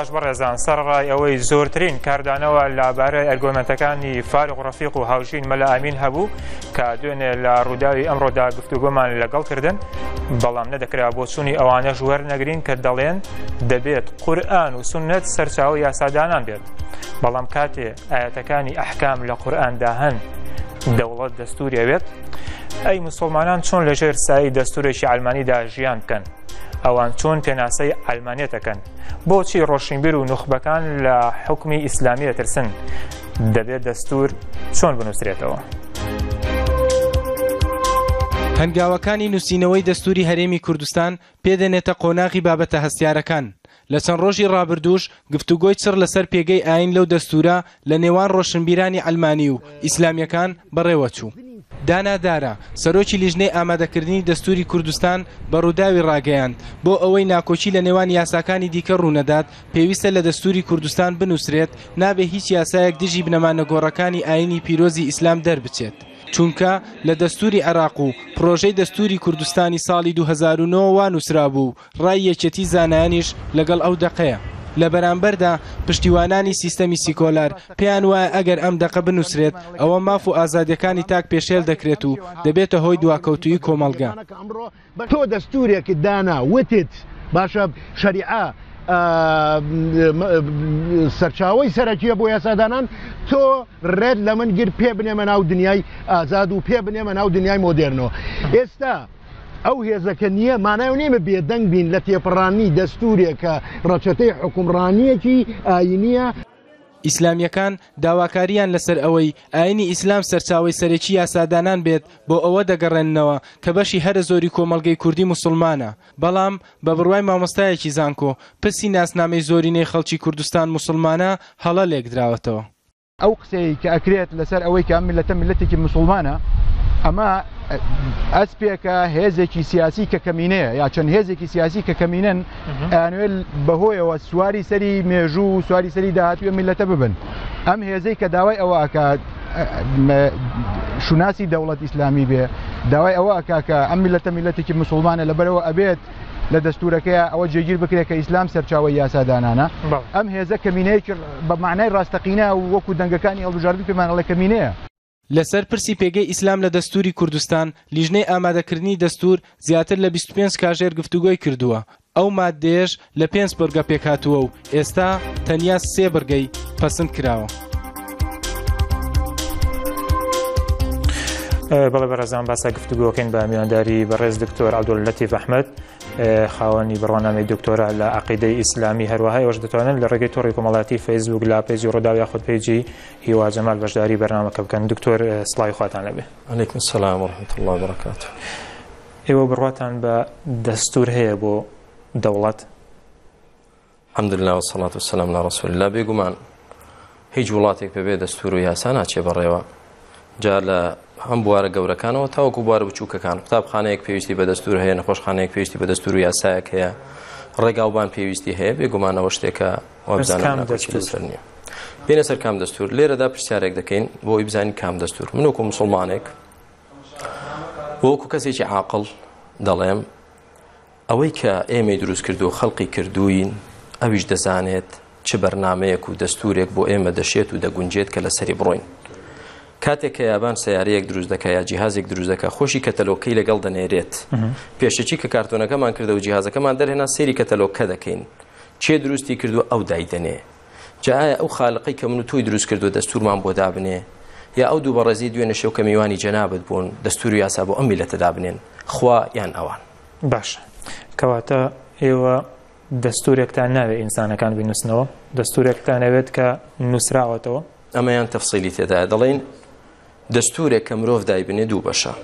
پاش بەڕێزان سەرڕای ئەوەی زۆرترین کاردانەوە لابارە ئەرگۆمەتەکانی فارغ ڕەفیق و هاوشین مەلا ئامین هەبوو کە دوێنێ لە ڕووداوی ئەمڕۆدا گفتوگومان لەگەڵ کردن بەڵام نەدەکرا بۆ چووی ئەوانە ژوەر نەگرین کە دەڵێن دەبێت قورآن و سنت سەرچاو یاسادانان بێت بەڵام کاتێ ئاەتەکانی ئەحکام لە قورآاندا هەن دەوڵەت دەستوریەوێت ئەی مسلمانان چۆن لەژێر سایی دەستورێکی ئالمانیدا ژیان بکەن ئەوان چۆن پێناسەی ئەلمانێتەکەن بۆچی ڕۆشنبیر و نوخبەکان لە حکمی ئیسلامی دەترسن دەبێت دەستور چۆن بنووسێتەوە. هەنگاوەکانی نووسینەوەی دەستوری هەرێمی کوردستان پێدەنێتە قۆناغی بابەتە هەستیارەکان لە چەند ڕۆژی ڕابردوش گفتوگۆی چڕ لەسەر پێگەی ئاین لەو دەستورە لە نێوان ڕۆشنبیرانی ئەلمانی و ئیسلامیەکان بەڕێوە چوو. دانادارە سەرۆکی لیژنەی ئامادەکردنی دەستوری کوردستان بە ڕووداوی ڕاگەیاند بۆ ئەوەی ناکۆچی لە نێوان یاساکانی دیکە ڕوونەدات پێویستە لە دەستوری کوردستان بنووسرێت نابێ هیچ یاسایەک دژی بنەمانە گۆڕەکانی ئاینی پیرۆزی ئیسلام دەربچێت. چونکە لە دەستوری عراق و پرۆژەی دەستوری کوردستانی ساڵی 2009 وانووسرا بوو ڕای یەکەتی زانایانیش لەگەڵ ئەو دەقەیە. لە بەرامبەردا پشتیوانانی سیستەمی سیکۆلار پێیان وایە ئەگەر ئەم دەقە بنووسرێت ئەوە ماف و ئازادیەکانی تاک پێشێل دەکرێت و دەبێتە هۆی دواکەوتوی کۆمەلگا تۆ دەستورێکی دانا وتت باشە شەریعە سەرچاوی سەرەکیە بۆ یاسادانان تۆ ڕێت لە من گر پێ بنێمە ناو دنیای ئازاد و پێ بنێمە ناو دنیای مۆدررنەوە ئێستا. ئەو هێزەکە نییە مانای نێمە بێدەنگ بین لە تێپڕانی دەستورێکە ڕەچەتەی حکومڕانیەکی ئاینیە ئیسلامیەکان داواکاریان لەسەر ئەوەی ئاینی ئیسلام سەرچاوی سەرەکی یاسادانان بێت بۆ ئەوە دەگەڕێننەوە کە بەشی هەرە زۆری کۆمەلگەی کوردی مسلمانە بەڵام بە بڕوای مامۆستایەکی زانکۆ پرسی ناسنامەی زۆرینەی خەڵکی کوردستان مسلمانە هەڵە لێکدراوەتەوە ئەو قسەی کە ئەکرێت لەسەر ئەوەی کە ئەم لەتە ملەتێکی مسلمانە ئەمە ئەسپێکە هێزێکی سیاسی کە کەمینەیە یا چەند هێزێکی سیاسی کە کەمینەن ئەنوێت بەهۆیەوە سواری سەری مێژوو و سواری سەری داهاتوێ میلەتە ببن ئەم هێزەی کە داوای ئەوە ئاکات شوناسی دەوڵەت ئیسلامی بێ داوای ئەوە ئاکاکە ئەم میلەتە میلەتێکی مسلمانە لەبەرەوە ئەبێت لە دەستورەکەی ئەوە جێگیر بکرێت کە ئیسلام سەرچاوی یاسادانانە ئەم هێزە کەمینەیەکی بە معنای ڕاستەقینە و وەکو دەنگەکانی ئەڵژاردی پێمانەڵە کەمینەیە لەسەر پرسی پێگەی ئیسلام لە دەستوری کوردستان لیژنەی ئامادەکردنی دەستور زیاتر لە 25 کاژێر گفتوگۆی کردووە ئەو مادێش لە پێنج بەرگە پێکاتووە و ئێستا تەنیا سێ بەرگەی پەسند کراوە. بەڵێ بەڕێزان باسا گفتوگۆکەین بە میوانداری بەڕێز دکتۆر ئەدوولەتی ئەحمد خاوەنی بڕوانامی دکتۆرە لە عقیدەی ئیسلامی هەروەهای وەش دەتوانن لە ڕێگەی تۆڕی کۆمەڵاتی فەیسبوک لا پێیجی ڕۆداوی خۆت پێیجی هیوا جەمال بەشداری بەرنامەکە بکەن دکتۆر سڵی خواتان لەبێ ئەلیکم سلام ورحمت الله بڕکات ئێوە بڕاتان بە دەستور هەیە بۆ دەوڵەت حمدلله و سڵات و سلام لە ڕسول لا بێگومان هیچ وڵاتێک پێبێ دەستور و یاسا ناچێ بەڕێوە جا لە هەم بوارە گەورەکانەوە تاوەکو بوارە بچووکەکان قوتابخانەیەک پێویستی بە دەستور هەیە نەخۆشخانەیەک پێویستی بە دەستور و یاسایەک هەیە ڕێگاوبان پێویستی هەیە بێگومانەوە شتێکە وەبزانسەر نییە پێێنە سەر کام دەستور لێرەدا پرسیارێک دەکەین بۆ ئیبزانی کام دەستور منوکو مسلمانێک وەکو کەسێکی عاقل دەڵێم ئەوەی کە ئێمە دروست کردو و خەڵقی کردوین ئەویش دەزانێت چه بەرنمەیەک و دەستورێک بۆ ئێمە دەشێت و دەگونجێت کە لەسەری بڕۆین کاتێک کە یابان سیارەیەک دروست دەکە یا جیهازێک دروست دەکە خۆشی کەتەلۆکەی لەگەڵ دەنێرێت پێشەچی کە کارتۆنەکەمان کردە و جیهازەکەمان دەرهێنا سێری کەتەلۆکە دەکەین چێ دروستی کردو ئەو دایدەنێ جاایە ئەو خاڵقی کە من و توی دروست کردو دەستورمان بۆ دابنێ یا ئەو دوو بەڕێزی دوێنە شەو کە میوانی جەنابەت بوون دەستوری یاسا بۆ ئەمی لەتە دابنێن خوا یان ئەوان باش کەواتە ئێوە دەستورێکتان ناوێت ئینسانەکان بینوسنەوە دەستورێکتانەوێت کە نووسراوەتەوە ئەمەیان تەفسیلی تێدا دەڵین دەستورێک کە مرۆڤ دایبنێ دوو بەشە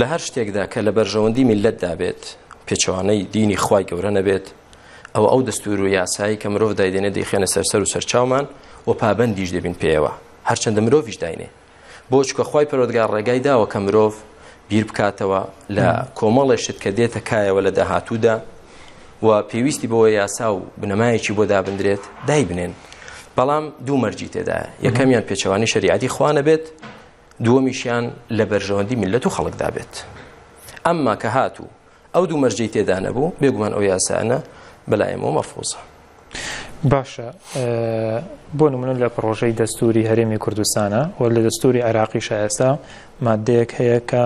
لە هەر شتێکدا کە لە بەرژەوەندی میلەت دابێت پێچوانەی دینی خی گەورە نەبێت ئەو ئەو دەستور و یاسایی کە مرۆڤ دایدێنێ دەیخێنە سەرسەر و سەرچاومان و پابندیش دەبین پێەوە هەرچەندە مرۆڤش داینێ بۆچ کە خی پەرۆدگار ڕێگای داوە کە مرۆڤ بیر بکاتەوە لە کۆمەڵێشت کە دێتە کایەوە لە داهاتوودا و پێویستی بەوە یاسا و بنەمایەکی بۆ دابدرێت دای بنێن بەڵام دوو مەرجی تێدایە یەکەمیان پێچەوانی شریعتی خوانە بێت دووەمیشیان لە بەرژەوەندی میلەت و خەڵکدا بێت ئەمما کە هاتوو ئەو دوو مەرجەی تێدا نەبوو بێگومان ئەو یاسانە بەلایەوە مەفرۆزە باشە بۆ نمونە لە پرۆژەی دەستوری هەرێمی کوردستانە و لە دەستوری عراقی شایستا مادەیەک هەیە کە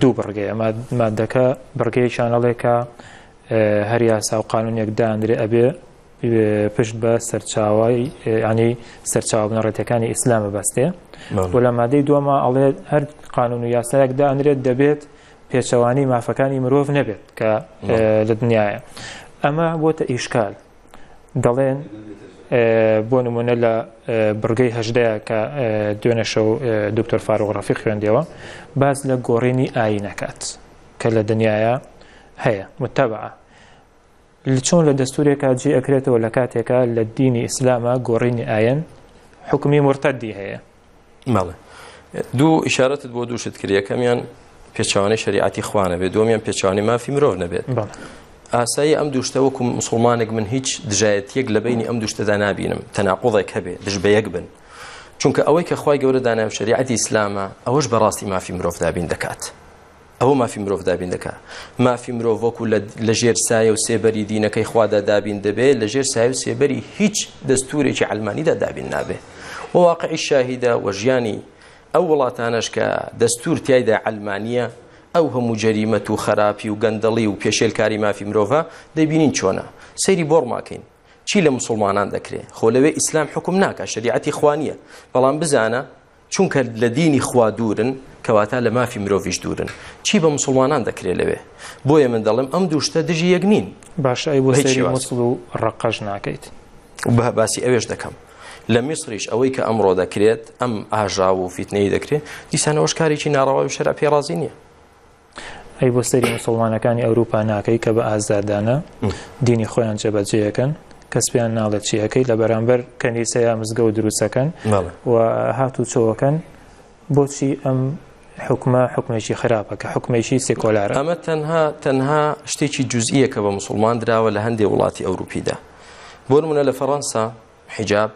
دوو بڕگەیە مادەکە بڕگەی چانەڵێکە هەر یاسا و قانونێک دانرێ ئەبێ پشت بە سەرچاوای ینی سەرچاوبنە ڕێتەکانی ئیسلامە بەستێ بۆ لە مادەی دووەمە ئەڵێ هەر قانون و یاسایەکدا ئەنرێت دەبێت پێچەوانی مافەکانی مرۆڤ نەبێت کە لە دنیاە ئەمە بۆتە ئیشکال دەڵێن بۆ نمونە لە برگەی هەژدەیە کە دوێنەشە و دکتۆر فارۆغرافی خوێندەوە باز لە گۆڕینی ئاینەکات کە لە دنیاە هەیە متتەبعە چۆن لە دەستورێکە جێ ئەکرێتەوە لە کاتێکە لە دینی ئیسلامە گۆڕینی ئاەن حکومی مرتدی هەیە ماڵێ دوو ئشارەتت بۆ دووشت کردەکەمیان پێچوانەی شریعتی خوانە بێت دومیان پێچوانی مافی مرۆڤ نەبێت ئاسایی ئەم دوشتەوەکو مسلمانێک من هیچ دژایەتیەک لە بینی ئەم دوشتەدا نبینم تەناقۆڵێک هەبێ دژ بەیەک بن چونکە ئەوەی کە خی گەورە دانام شریعتی ئیسلامە ئەوەش بەڕاستی مافی مرۆڤ دابین دەکات. ئەوە مافی مرۆڤ دابین دەکا مافی مرۆڤ وەکو لە ژێر سایە و سێبەری دینەکەی خوادا دابین دەبێت لە ژێر سایە و سێبەری هیچ دەستورێکی علمانیدا دابین نابێت و واقعی شاهیدا وە ژیانی ئەو وڵاتانش کە دەستور تایدا علمانیە ئەو هەموو جەریمەت و خراپی و گەندەڵی و پێشێلکاری مافی مرۆڤە دەبینین چۆنە سەیری بۆڕ ماکەین چی لە مسلمانان دەکرێت خۆ لەوێ ئیسلام حکم ناکە شریعەتی خوانیە بەڵام بزانە چونکە لە دینی خوا دوورن کەواتە لە مافی مرۆڤش دوورن چی بە مسلمانان دەکرێت لەوێ بۆیە من دەڵێم ئەم دووشتە دژی یەکنین باش ئەی بۆ و ڕقەش ناکەیت بە باسی ئەوێش دەکەم لە میسریش ئەوەی کە ئەمڕۆ دەکرێت ئەم ئاژا و فیتنەی دەکرێت دیسان ئەوشکارێکی ناڕەوای و شەرە پێڕازی نییە ئەی بۆ سەری مسلمانەکانی ئەوروپا ناکەی کە بە ئازادانە دینی خۆیان جێبەجێەکەن کەس پێیان ناڵێت چیەکەی لە بەرامبەر کەنیسە یا مزگە و دروستەکەن و هاتو چۆوەکەن بۆچی ئەم حکمە حکمێکی خراپە کە حکمێکی سێکۆلار ئەمە تەنها تەنها شتێکی جزئیەکە بە مسلمان درراوە لە هەندێک وڵاتی ئەوروپیدا بۆ منە لە فەڕەنسا حیجاب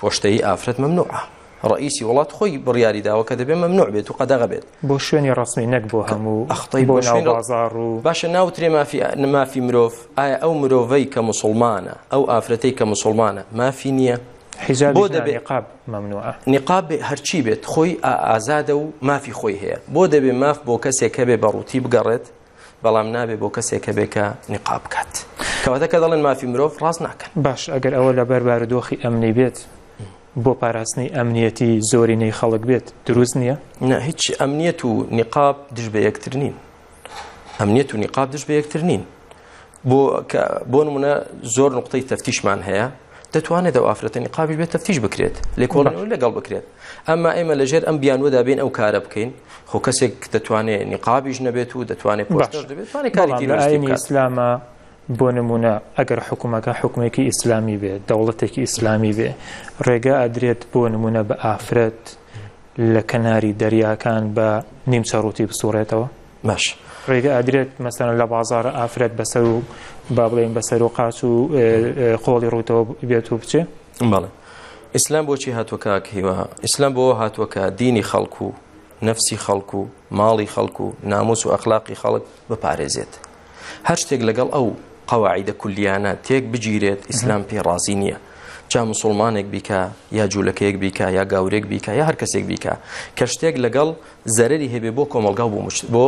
پۆشتایی ئافرەت ممنوعە ڕئیسی وڵات خۆی بڕیاری داوە کە دەبێت مەمنوع بێت و قەدەغ بێت بۆ شوێنی ڕستمی نەک بۆ هەموو ئەختی بۆ بازار و باشە ناوترێ مافی نمافی مرۆڤ ئایا ئەو مرۆڤەی کە مسلمانە ئەو ئافرەتەی کە مسلمانە مافی نییە حیزاب بۆ دەبێت قاب مەمنوعە نقاب هەرچی بێت خۆی ئازادە و مافی خۆی هەیە بۆ دەبێت ماف بۆ کەسێک کە بێ بەڕووتی بگەڕێت بەڵام نابێت بۆ کەسێک کە بێکە نقاب بکات کەواتە کە دەڵێن مافی مرۆڤ ڕاست ناکەن باش ئەگەر ئەوە لە بەربارە دۆخی ئەمنی بێت بۆ پاراستنی ئەمنیەتی زۆرینەی خەڵک بێت دروست نییە؟ هیچ ئەمنیەت و نیقاب دش بە یەکتر نین ئەمنیەت و نیقاب دش بە یەکتر نین بۆ بۆ نمونە زۆر نقطەی تەفتیشمان هەیە دەتوانێت دە ئافرەتە نیقابی بێت تەفتیش بکرێت لێکۆڵەوە لەگەڵ بکرێت ئەمە ئێمە لەژێر ئەم بیانوەدا بین ئەو کارە بکەین خۆ کەسێک دەتوانێت نیقابیش نەبێت و دەتوانێت پشت دەبێت کاری ئاسلامە بۆ نمونە ئەگەر حکوومەکە حکومێکی ئیسلامی بێ دەوڵەتێکی ئیسلامی بێ ڕێگە ئەدرێت بۆ نمونە بە ئافرەت لە کەناری دەریاکان بە نیمچەڕوتی بسوڕێتەوە باش ڕێگە ئەدرێت مەسەن لە بازارە ئافرەت بەسەر و با بڵێن بەسەر و قاچ و قۆڵی ڕوتەوە بێت و بچێ بڵێ ئیسلام بۆچی هاتووکە هیوە ئیسلام بۆ هاتووکە دینی خەڵکو و نفسی خەڵکو و ماڵی خەڵکو و ناموس و ئەخلاقی خەڵک بپارێزێت هەر شتێک لەگەڵ ئەو قەواعیدە کولیانە تێک بگیرێت ئیسلام پێ ڕازی نییە. چا مسلمانێک بیکە یا جوولەکەیەک بیکە یا گاورێک بیکە یا هەر کەسێک بیکە کە شتێک لەگەڵ زەرری هەبێ بۆ کۆمەلگا بۆ بۆ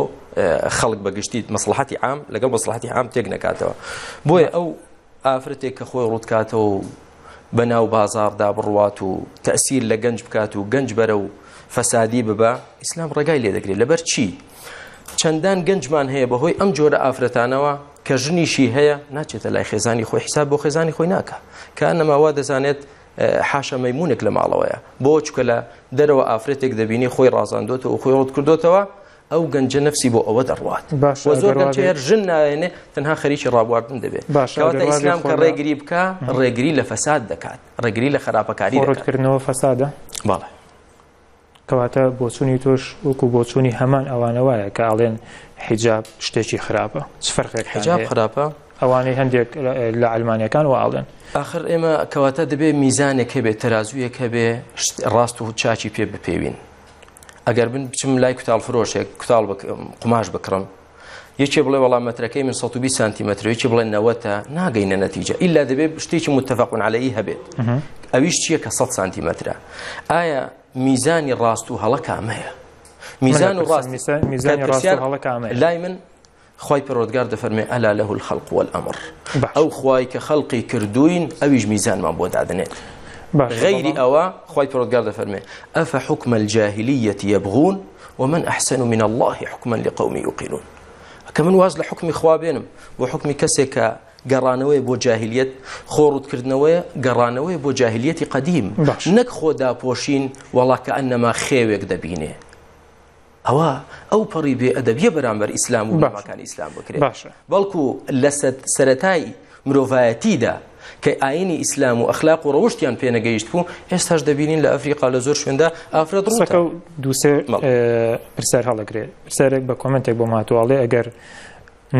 خەڵک بەگشتیت مەسلحاتی عام لەگەڵ مەسلحاتی عام تێک نەکاتەوە بۆیە ئەو ئافرەتێک کە خۆی ڕوتکاتەوە و بەناو بازاردا بڕوات و تەسیر لە گەنج بکات و گەنج بەرە و فەسادی ببە ئیسلام ڕێگای لێ دەگرێت لەبەر چی؟ چەندان گەنجمان هەیە بەهۆی ئەم جۆرە ئافرەتانەوە کە ژنیشی هەیە ناچێتە لای خێزانی خۆی حیساب بۆ خێزانی خۆی ناکە کە نەماوا دەزانێت حاشە مەمونونێک لە ماڵەوەیە بۆ چکە لە دەرەوە ئافرەتێک دەبینی خۆی ڕازاندوێت و خۆی ڕوت کردوتەوە ئەو گەنجە نفسی بۆ ئەوە دەڕوات زۆر گەنجێر ژن نایێنێ تەنها خەریکی ڕابواردن دەبێت باشواتە ئیسلام کە ڕێگری بکە ڕێگری لە فەساد دەکات ڕێگری لە خراپەکاری ڕوتکردنەوە فەسادە باڵێ کەواتە بۆچوونی تۆش وەکو بۆچوونی هەمان ئەوانەوەیە کە ئاڵێن حیجاب شتێکی خراپە سفرقێک حجاب خراپە ئەوانەی هەندێک لە ئەلمانیەکان و ئاڵێن آخر ئێمە کەواتە دەبێ میزانێکە بێت تەازویەکە بێ ڕاست و چاچی پێ بپێوین ئەگەر بن بچم لای کوتال فرۆشێک کوتال قماش بکڕم یەکێ بڵێ وەڵامەتەکەی من 120 سانتیمەترێکی بڵێ نەوەتە ناگەینە نەتیجە ئللا دەبێت شتێکی متتەفقون عليهەی هەبێت ئەویش چییە کە 100 سانتیمەترە ئایا میزانی ڕاست و هەڵە کامەیە میزان و ڕاست میزانی ڕاست هەڵە کامەیە لای من خی پرۆدگار دەفەرمێ ئەلا لەه الخەڵق والأمر ئەو خوای کە خەڵقی کردوین ئەویش میزانمان بۆ دادنێت غەیری ئەوە خی پرۆدگار دەفەرمێ ئەفە حکمە الجاهلیەتی یەبغون ومن أحسن من الله حكما لقوم يوقنون کە من واز لە حکمی خوا بێنم بۆ حکمی کەسێک کە گەڕانەوەی بۆ جاهلیت خۆڕوتکردنەوەی گەڕانەوەی بۆ جاهلیەتی قدیم نەک خۆداپۆشین وڵاکە ئەنەما خێوێک دەبینێ ئەوە ئەو پەڕی بێ ئەدەبیە بەرامبەر ئیسلام و بەمەکان ئیسلام بکرێت بەڵکو لە سەتای مرۆڤایەتیدا کە ئاینی ئیسلام و ئەخلاق و ڕەوشتیان پێنەگەیشت بوو ئێستاش دەبینین لە ئەفریقا لە زۆر شوێندا ئافرەت ڕوسەکە دووسێ پرسیار هەڵەگرێت پرسیارێک بە کۆمنتێک بۆ ماتوواڵێ ئەگەر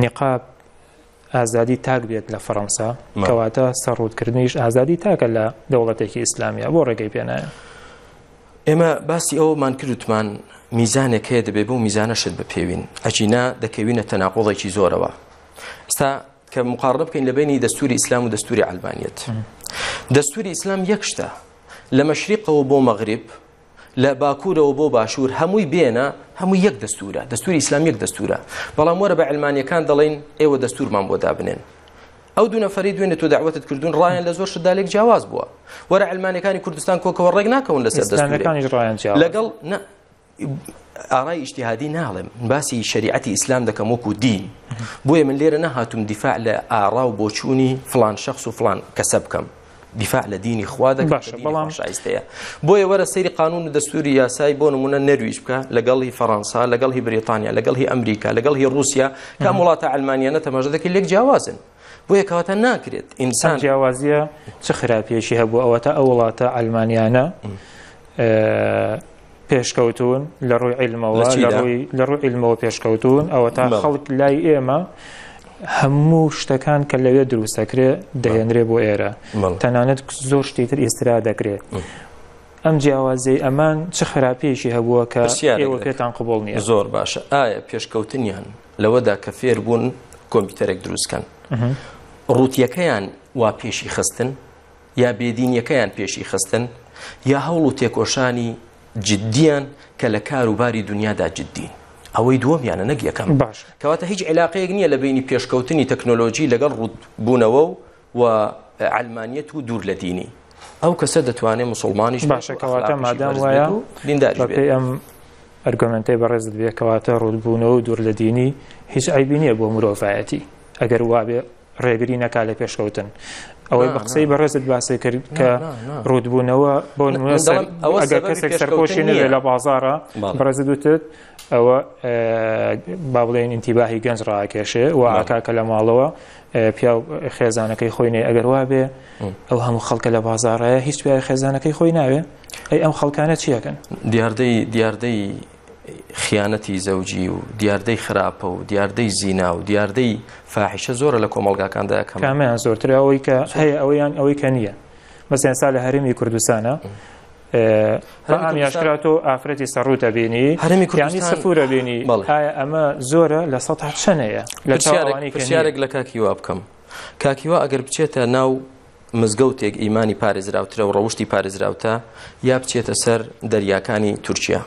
نقاب ئازادی تاک بێت لە فەڕەنسا کەواتە سەرڕوودکردنیش ئازادی تاکە لە دەوڵەتێکی ئیسلامیا بۆ ڕێگەی پێنایە ئێمە باسی ئەومان کردوتمان میزانێک هەیە دەبێ بۆ میزانەشت بە پێوین ئەچینا دەکەوینە تەناقۆڵێکی زۆرەوە ئستا کە مقارڕ بکەین لە بینی دەستوری ئیسلام و دەستوری ئەلبانیت دەستوری ئیسلام یەکشتە لە مەشریقەوە بۆ مەغریب لە باکوورەوە بۆ باشوور هەمووی بێنە هەموو یەک دەستورە دەستوری ئیسلام یەک دەستورە بەڵام وەرە بە ئەلمانیەکان دەڵێن ئێوە دەستورمان بۆ دابنێن ئەو دو نەفری دوێنێت تۆ داوەتت کردوون ڕایان لە زۆر شدالێک جیاواز بووە وەرە ئەلمانەکانی کوردستان کۆکەوە ڕێک ناکەون لەسەر دەستەکانی لەگەڵ ئارای ئیشتیهادی ناڵێم باسی شریعەتی ئیسلام دەکەم وەکو دین بۆیە من لێرە نەهاتوم دیفاع لە ئارا و بۆچوونی فلان شخص و فلان کەسە بکەم دیفاع لە دینی خوا دەکات بەڵام شایستەیە بۆیە وەرە سەیری قانون و دەستوری یاسای بۆ نمونە نەرویش بکە لەگەڵی فەەنسا لەگەڵی بریتانیا لەگەڵی ئەمریکا لەگەڵی رووسیا کام وڵاتە ئەلمانیانە تەماژە دەکەی لێک جیاوازن بۆیە کەواتە ناکرێت ئینسان جیاوازیە چه خراپێکی هەبوو ئەوە تا ئەو وڵاتە ئەلمانیانە پێشکەوتون لە ڕووی علمەوە لە ڕووی علمەوە پێشکەوتون ئەوە تا خەڵک لای ئێمە هەموو شتەکان کە لەوێ دروستەکرێ دەهێنرێ بۆ ئێرە تەنانەت زۆر شتیتر ئێسترا دەکرێت ئەم جیاوازەی ئەمان چه خراپێکی هەبووە کە ئێوە پێتان قوبڵ نیە زۆر باشە ئایا پێشکەوتنیان لەوەدا کە فێر بوون کۆمپیوتەرێک دروستکەن ڕوتیەکەیان وا پێشی خستن یا بێدینیەکەیان پێشی خستن یا هەوڵ و تێکۆشانی جددیان کە لە کاروباری دنیادا جددین ئەوەی دووەمیانە نەک یەکەم باش کەواتە هیچ علاقەیەک نییە لە بینی پێشکەوتنی تەکنۆلۆژی لەگەڵ ڕوود بوونەوە و علمانیت و دوور لە دینی ئەو کەسە دەتوانێت مسلمانیش باشەکەواتە مادام وایە دینداری ئەم ئەرگۆمنتەی بەڕێز بێ کەواتە ڕوودبوونەوە و دوور لە دینی هیچ ئایبی نییە بۆ مرۆڤایەتی ئەگەر وابێ ڕێگری نەکا لە پێشکەوتن ئەوەی بە قسەی بەڕێزت باسی کرد کە ڕوودبوونەوە بۆ ئەگەر کەسێک سەرکۆشی نوێ لە بازارە بەڕێز دوتت ئەوە با بڵێن ئینتیباهی گەنج ڕاکێشێ و ئاکاکە لە ماڵەوە پیا خێزانەکەی خۆینێ ئەگەر وا بێ ئەو هەموو خەڵکە لە بازارڕایە هیچ پیا خێزانەکەی خۆی ناوێ ئەی ئەم خەڵکانە چیەکەن دیاردەی دیاردەی خیانەتی زەوجی و دیاردەی خراپە و دیاردەی زینا و دیاردەی فاحیشە زۆرە لە کۆمەلگاکاندا کەمامیان زۆرتر ئەوەی کە هەیە ئەوەیان ئەوەی کە نییە مەسیان سا لە هەرمی کوردستانە ئامیاشکراتۆ ئافرەتی سەڕوتە بینی هەرمی کوردانی سەفورە بینی ئەمە زۆرە لە سە چەنەیە لە پرسیارێک لە کاکیوا بکەم کاکیوا ئەگەر بچێتە ناو مزگەوتێک ئیمانی پارێزراوترە و ڕەوشی پارێزراوتە یا بچێتە سەر دەریاکانی تورکیا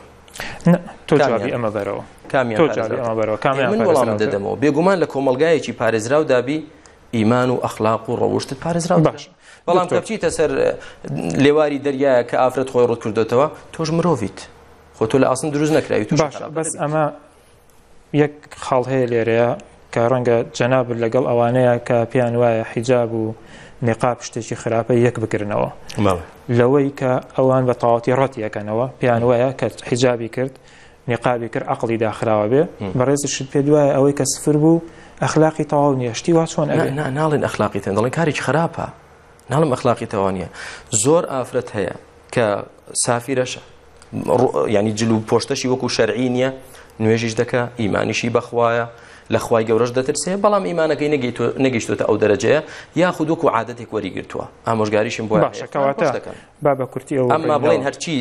تۆ ئەمە بەرەوە کامیان دەدەمەوە بێگومان لە کۆمەلگایەکی پارێزراو دابی ئیمان و ئەخلاق و ڕەوشت پارێزراو باش. بەڵام کەپچیتە سەر لێواری دەریایە کە ئافرەت خۆی ڕوت کردوتەوە تۆش مرۆڤیت خۆ تۆ لە ئاسن دروست نەکراوی تو باش بەس ئەمە یەک خاڵ هەیە لێرەیە کە ڕەنگە جەناب لەگەڵ ئەوانەیە کە پێیان وایە حیجاب و نقاب شتێکی خراپە یەک بگرنەوە لەوەی کە ئەوان بە تەواتی ڕەت یەکەنەوە پێیان وایە کە حیجابی کرد نقابی کرد عقلی داخراوە بێ بەڕێزشت پێ دوایە ئەوەی کە سفر بوو ئەخلاقی تەواو نیشتی وا چۆن ناڵێن ئەخلاقی تەندڵی کارێک خراپە ناڵم ئەخلاقی تەوانە زۆر ئافرەت هەیە کە سافیرەشە ینی جلو پۆشتەشی وەکو شەرعی نییە نوێژیش دەکە ئیمانیشی بەخوایە لە خی گەورەش دەترسێ بەڵام ئیمانەکەی نەگەیشتوتە ئەو دەرەجەیە یاخود وەکو عادەتێک وەریگرتووە ئامۆژگاریشم بۆ بابە کورتی ئەمما بڵین هەرچی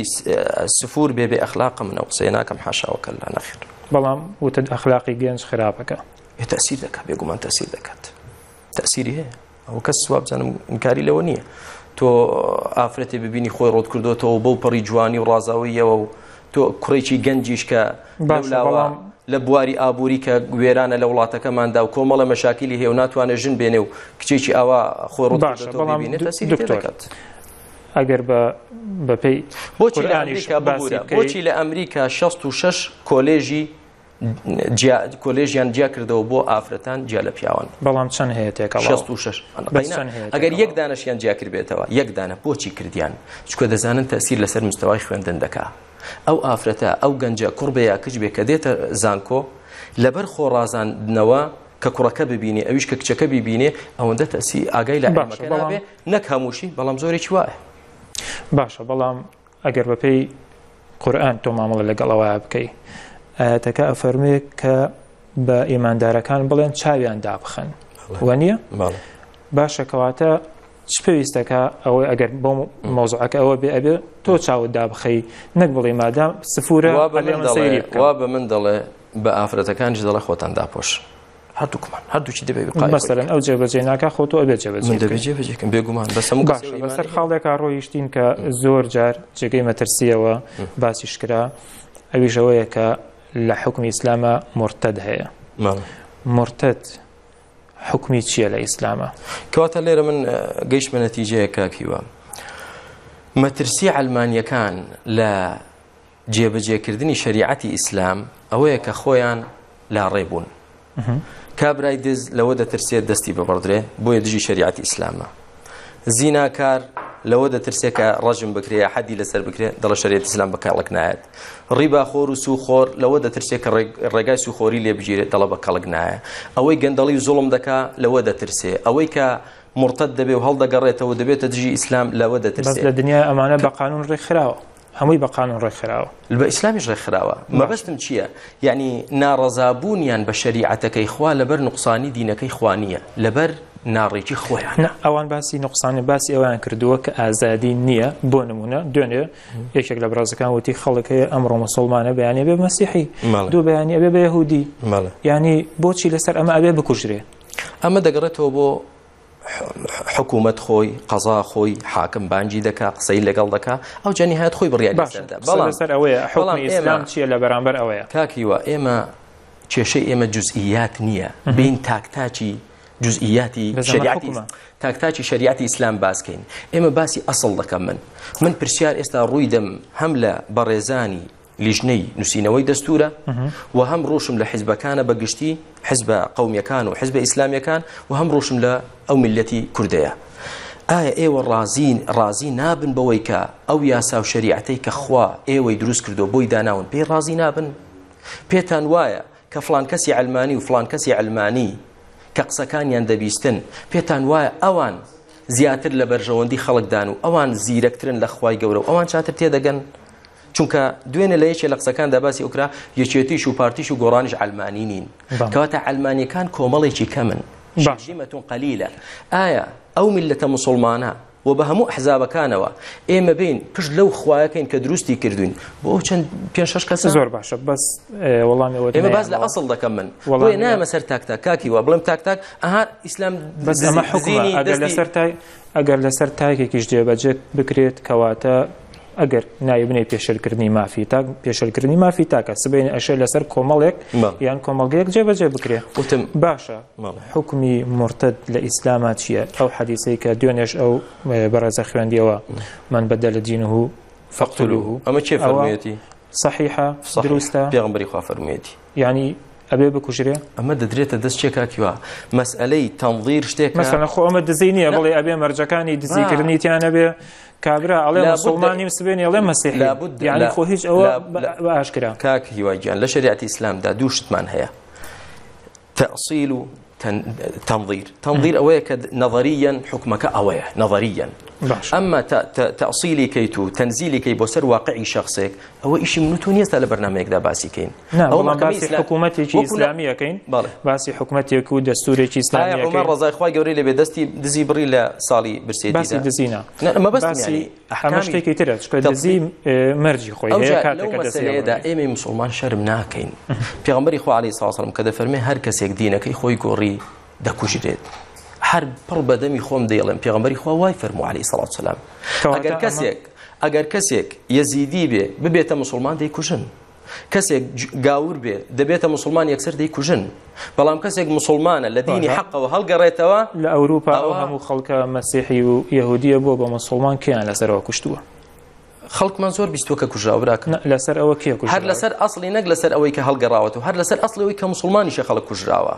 سفور بێ بێ ئەخلاقم منە قسەی ناکەم حاشاوەکە لە نەخیر بەڵام وتت ئەخلاقی گەنج خراپەکە تەسیر دەکە بێگومان تەسیر دەکات تەسیری هەیە ئەو کەس سواب بزانم کاری لەوە نییە تۆ ئافرەتی ببینی خۆی ڕۆت کردوەوە بەو پەڕی جوانی و ڕازاویەوە و تۆ کوڕێکی گەنجیش کە باشلاوە لە بواری ئابووری کە گوێرانە لە وڵاتەکەماندا و کۆمەڵە مەشاکیلی هێو ناتوانە ژن بێنێ و کچێکی ئاوا خۆڕۆداکات. ئەگەر بە پێی بۆچی لە ئەمریکا بۆچی لە ئەمریکا 66 کۆلێژی کۆلێژیان جیا کردەوە بۆ ئافرەتان جیا لە پیاوان بەڵام چەند هەیە تێک ئەگەر یەک دانشیان جیاکردبێتەوە یەک دانە بۆچی کردیان چکۆ دەزانن تەسیر لەسەر مستەوای خوێندن دەکا ئەو ئافرەتە ئەو گەنجە کوڕبە یا کچ بێ کە دێتە زانکۆ لەبەر خۆڕازاندنەوە کە کوڕەکە ببینێ ئەویش کە کچەکە ببینێ ئەوەندە تەسی ئاگای لە بەڵێ نەک هەمووشی بەڵام زۆرێکی وایە باشە بەڵام ئەگەر بەپێی قورآن تۆ مامەڵە لەگەڵەوە بکەیت. ئاەتەکە ئەفەرمێ کە بە ئێماندارەکان بڵێن چاویان دابخن وە نییە باشەکەواتە چ پێویستەکە ئەوەی ئەگەر بۆ مۆزعەکە ئەوە بێ ئەبێ تۆ چاوت دابخی نەک بڵێ مادام سفورە وا بە من دەڵێ بە ئافرەتەکان دەڵە خۆتان داپۆش هەردووکمان هەردووچی دەبێت بەسەرن ئەو جێبەجێ ناکە خۆ تۆ ئەبێ جێبەجێکم بێگومان بەسەر خاڵێکا ڕۆیشتین کە زۆر جار جێگەی مەترسیەوە باسیشکرا ئەویش ئەوەیە کە لە حکمی ئیسلامە مرتد هەیە مرتد حکمی چییە لە ئیسلامە کەواتە لێرە من گەیشتمە نەتیجەیە کاکیوە مەترسی ئەلمانیەکان لە جێبەجێکردنی شریعەتی ئیسلام ئەوەیە کە خۆیان لا ڕێبوون کابرای دز لەوە دەترسێت دەستی بەبڕدرێ بۆیە دژی شریعەتی ئیسلامە زیناکار لەوە دەترسێکە ڕژم بکرێ حەدی لەسەر بکرێت دەڵە شەرێت ئسلام بەکڵک نایەت ڕیبا خۆر و سوخۆر لەوە دەترسێککە ڕێگای سوخۆری لێبگیرێت دەڵە بەکەڵک نایە ئەوەی گەندەڵی زوڵم دەکا لەوە دەترسێ ئەوەی کە مرتد دەبێ و هەڵدەگەڕێتەوە دەبێتە دژی ئیسلام لەوە دەترسێت لە دنیا ئەمانە بە قانون ڕێکخراوە هەمووی بە قانون ڕێکخراوە بە ئیسلامیش ڕێکخراوە مەبستم چییە؟ یعنی ناڕزابوونیان بە شریعەتەکەی خوا لەبەر نقصانی دینەکەی خوانیە لەبەر ناڕێکی خۆیان ئەوان باسی نقصسانی باسی ئەویان کردووە کە ئازادی نییە بۆ نمونە دوێنێ یەکێک لە برازەکان وتی خەڵکەیە ئەمڕۆ مسلمانە بەیانێ بێ مەسیحی دوو بەیانی ئەبێ بەیهودی ینی بۆچی لەسەر ئەمە ئەبێ بکوژرێ ئەمە دەگەڕێتەوە بۆ حکوومەت خۆی قەزا خۆی حاکم بانجی دەکا قسەی لەگەڵ دەکا ئەو جەنیهات خۆی بڕیان بەڵامسەر ئەوەیە ئیسلام چیە لە بەرامبەر ئەوەیە کاکیوە ئێمە کێشەی ئێمە جزئیات نییە بین تاکتاچی جزئیاتی شریعتی تاکتاچی شریعتی ئیسلام باسکەین ئێمە باسی ئەسڵ دەکەم من من پرسیار ئێستا ڕووی دەم هەم لە بەڕێزانی لیژنەی نووسینەوەی دەستورە و هەم ڕۆشم لە حیزبەکانە بەگشتی حزبە قومیەکان و حزبە ئیسلامیەکان و هەم ڕۆشم لە ئەو ملەتی کوردەیە. ئایا ئێوە ڕازین ڕازی نابن بەوەی کە ئەو یاسا و شریعەتەی کە خوا ئێوەی دروست کردو بۆی داناون پێی ڕازی نابن پێتان وایە کە فلان کەسی ئەلمانی و فلان کەسی ئەلمانی کە قسەکانیان دەبیستن پێتان وایە ئەوان زیاتر لە بەرژەوەندی خەڵکدان و ئەوان زیرەکترن لە خی گەورە و ئەوان چاتر تێدەگەن چونکە دوێنێ لە یەکێ لە قسەکان دەباسی ئوکرا یەکێتیش و پارتیش و گۆڕانش ئەلمانی نین کەواتە ئەلمانیەکان کۆمەڵێکی کەمن ژیمەتون قەلیلە ئایا ئەو میلەتە مسلمانە و بە هەموو حزابەکانەوە ئێمە بین پشت لەو خویەکەین کە دروستی کردوین بۆ چەند پێ شش کەس زۆر باشە بەس وەڵامی ئێمە باز لە ئەسڵ دەکەم من وڵی نامە سەر تاکتا کاکی وە بڵم تاکتاک ئەها ئیسلام بەس ئەمە حکوینی لەسەر تای ئەگەر لەسەر تایکێکیش جێبەجێت بکرێت کەواتە ئەگەر نایبنەی پێشلکردنی مافی تا پێشلکردنی مافی تاکە سبێن ئەشە لەسەر کۆمەڵێک یان کۆمەڵگەیەک جێبەجێ بکرێ وتم باشە حکمی مرتد لە ئیسلامات چییە ئەو حەدیسەی کە دوێنێش ئەو بەڕێزە خوێندیەوە من بەدە لە دینه و فەقتلوه ئەمە چێ فەرمێتی صحیحە دروستە پێغمبری خوا فەرمێتی ینی ئەبێ بکوژرێ ئەمە دەدرێتە دەست چێکاکیوە مەسئلەی تەنظیر شتێک مەسەنە خۆ ئەمە دزی نیە بڵێ ئەبێ مەرجەکانی دزیکردنی تیانە بێ کابرا ئەڵێ مسلمانی مسبێنی ئەڵێ مەسیح یعنی خۆ هیچ ئەوە ئاشکرا کاک هیواگیان لە شریعتی ئیسلامدا دوو شتمان هەیە تەسییل و تەنظیر تەنظیر ئەوەیە کە نظریەن حکومەکە ئەوەیە نظریەن ئەمما تەسیلی کەیت و تەنزیلی کەی بۆ سەر واقعی شخصێک ئەوە ئیشی من تو نیستە لە بەرنمەیەکدا باسیکەین حکوومەتێکی ئسلامیەکەین باسی حکوومەتێک و دەستورێکی ئسلامی ڕزایخوای گەوری لە بێدەستی دزی بڕی لە ساڵی برسێ باسی دزینا شتێکی ترە دزی مەرجی خۆی کاتێکدا ئێمە مسلمان شەرم ناکەین پێغمبەری خوالی ساسەڵم کە دەفەرمێ هەر کەسێک دینەکەی خۆی گۆڕی دەکوژرێت. هەر پڕ بەدەمی خۆم دەیڵم پێغمبەری خوا وای فەرمو علی سەڵات سلام ئەگەر کەسێک ئەگەر کەسێک یەزیدی بێ ببێتە مسلمان دەیکوژن کەسێک گاور بێ دەبێتە مسلمان یەکسەر دەیکوژن بەڵام کەسێک مسلمانە لە دینی حەقەوە هەڵگەڕێتەوە لە ئەوروپا هەموو خەڵکە مەسیحی و یهودیە بۆ بە مسلمان کیان لەسەرەوە کوشتووە خەڵکمان زۆر بیستوکە کوژراوراکە لەسەر ئەوە کێ هەر لەسەر ئەاصلی نەک لەسەر ئەوەی کە هەڵگەڕاوەوە هەر لەسەر ئەاصلی ئەوەی کە مسلمانی شەخەڵک کوژراوە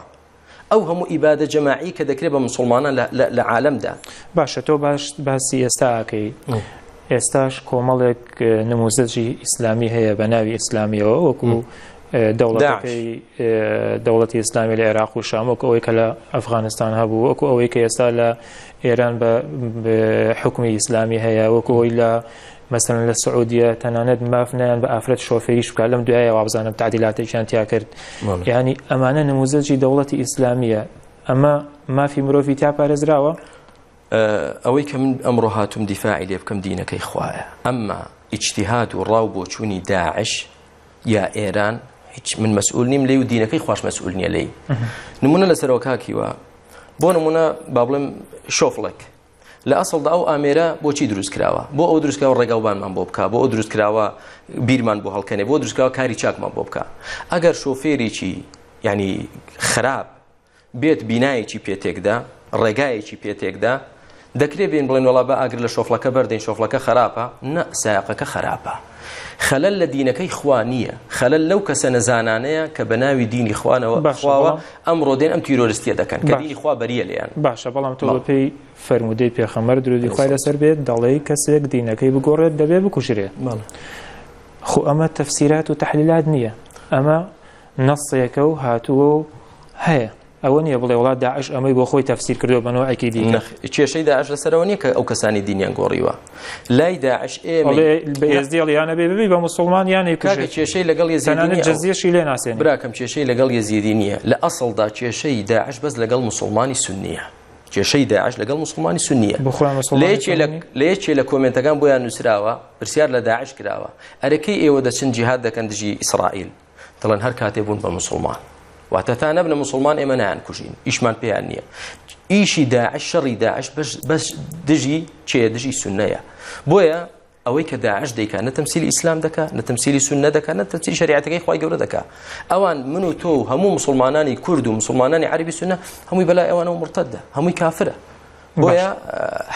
ئەو هەموو ئیبادە جەماعی کە دەکرێت بە مسلمانە لە عالمدا باشە تۆ باش باسی ئێستاکەی ئێستاش کۆمەڵێک نموزەجی ئیسلامی هەیە بە ناوی ئیسلامیەوە وەکو دەوڵەتەکەی دەوڵەتی ئیسلامی لە عێراق و شامۆک ئەوەی کە لە ئەفغانستان هەبوو وەکو ئەوەی کە ئێستا لە ئێران بە حکومی ئیسلامی هەیە وەکو ئەوی لە مەسن لە سعودیە تەنانەت مافنیان بە ئافرەت شۆفێریش بکە لەم دوایە وابزانم تعدیلاتێکیان تیا کرد ینی ئەمانە نموزەجی دەوڵەتی ئیسلامیە ئەمە مافی مرۆڤی تیا پارێزراوە ئەوەی کە من ئەمڕۆ هاتوم دیفاعی لێ بکەم دینەکەی خوایە ئەمما ئیجتیهات و ڕاو بۆ چوونی داعش یا ئێران هیچ من مەسئول نیم لێ و دینەکەی خوش مەسئول نییە لی نمونە لەسەرەوە کاکیوە بۆ نمونە با بڵێم شۆفڵێک لە ئەسڵدا ئەو ئامێرە بۆچی دروست کراوە بۆ ئەو دروستکەوە ڕێگاوبانمان بۆ بکە بۆ ئەو دروست کراوە بیرمان بۆ هەڵکەنێ بۆ دروستکەوە کاری چاکمان بۆ بکە ئەگەر شۆفێریی ینی خراپ بێت بینایەکی پێتێکدا ڕێگایەکی پێتێکدا دەکرێت بێن بڵێن وڵا بە ئاگر لە شۆفلەکە بەردەین شۆفلەکە خراپە نە سایقەکە خراپە خەلل لە دینەکەی خوا نییە خەلل لەو کەسە نەزانانەیە کە بە ناوی دینی خوانەوە بەخواوە ئەمڕۆ دێن ئەم تیرۆریستیە دەکەن کە دینی خوا بەریە لێیان باشە بەڵام تۆ پێی فەرمودەی پێخەمەر درودی خوای لەسەر بێت دەڵێ کەسێک دینەکەی بگۆڕێت دەبێ بکوشرێت خو ئەمە تەفسیرات و تحلیلات نییە ئەمە نەسەیەەکە و هاتووە و هەیە ئەوە نیە بڵێ وڵات داعش ئەمەی بۆ خۆی تەفسیر کردو بەنەوە ئەکی دی کێشەی داعش لەسەرەوە نیە کە ئەو کەسانی دینیان گۆڕیوە لای داعش ئێزدیڵیانە بێ ببی بە مسلمان یان کێشەی لەگەڵ یزانانی جززیشی لێ ناسێن براکەم کێشەی لەگەڵ یزیدی نییە لە ئەسڵدا کێشەی داعش بەس لەگەڵ مسلمانی سنیە. کێشەی داعش لەگەڵ مسلمانی سنیە لەیەکێ لە کۆمنتەکان بۆیان نووسراوە پرسیار لە داعش کراوە ئەرەکەی ئێوە دەچن جیهات دەکەن دژی ئیسرائیل دەڵێن هەر کاتێ بوون بە مسلمان واتە تا نەبنە مسلمان ئێمە نیان کوژین ئیشمان پێیان نییە ئیشی داعش شەڕی داعش بەس دژی چێ دژی سنەیە بۆیە ئەوەی کە داعش دەیکا نەتەمسیلی ئیسلام دکا نەتەمسیلی سنە دکا نەتەمسی شریعەتەکەی خی گەورە دکا ئەوان من و تۆ و هەموو مسلمانانی کورد و مسلمانانی عربی سنە هەمووی بەلا ئەوانە و مرتدە هەمووی کافرە بۆیە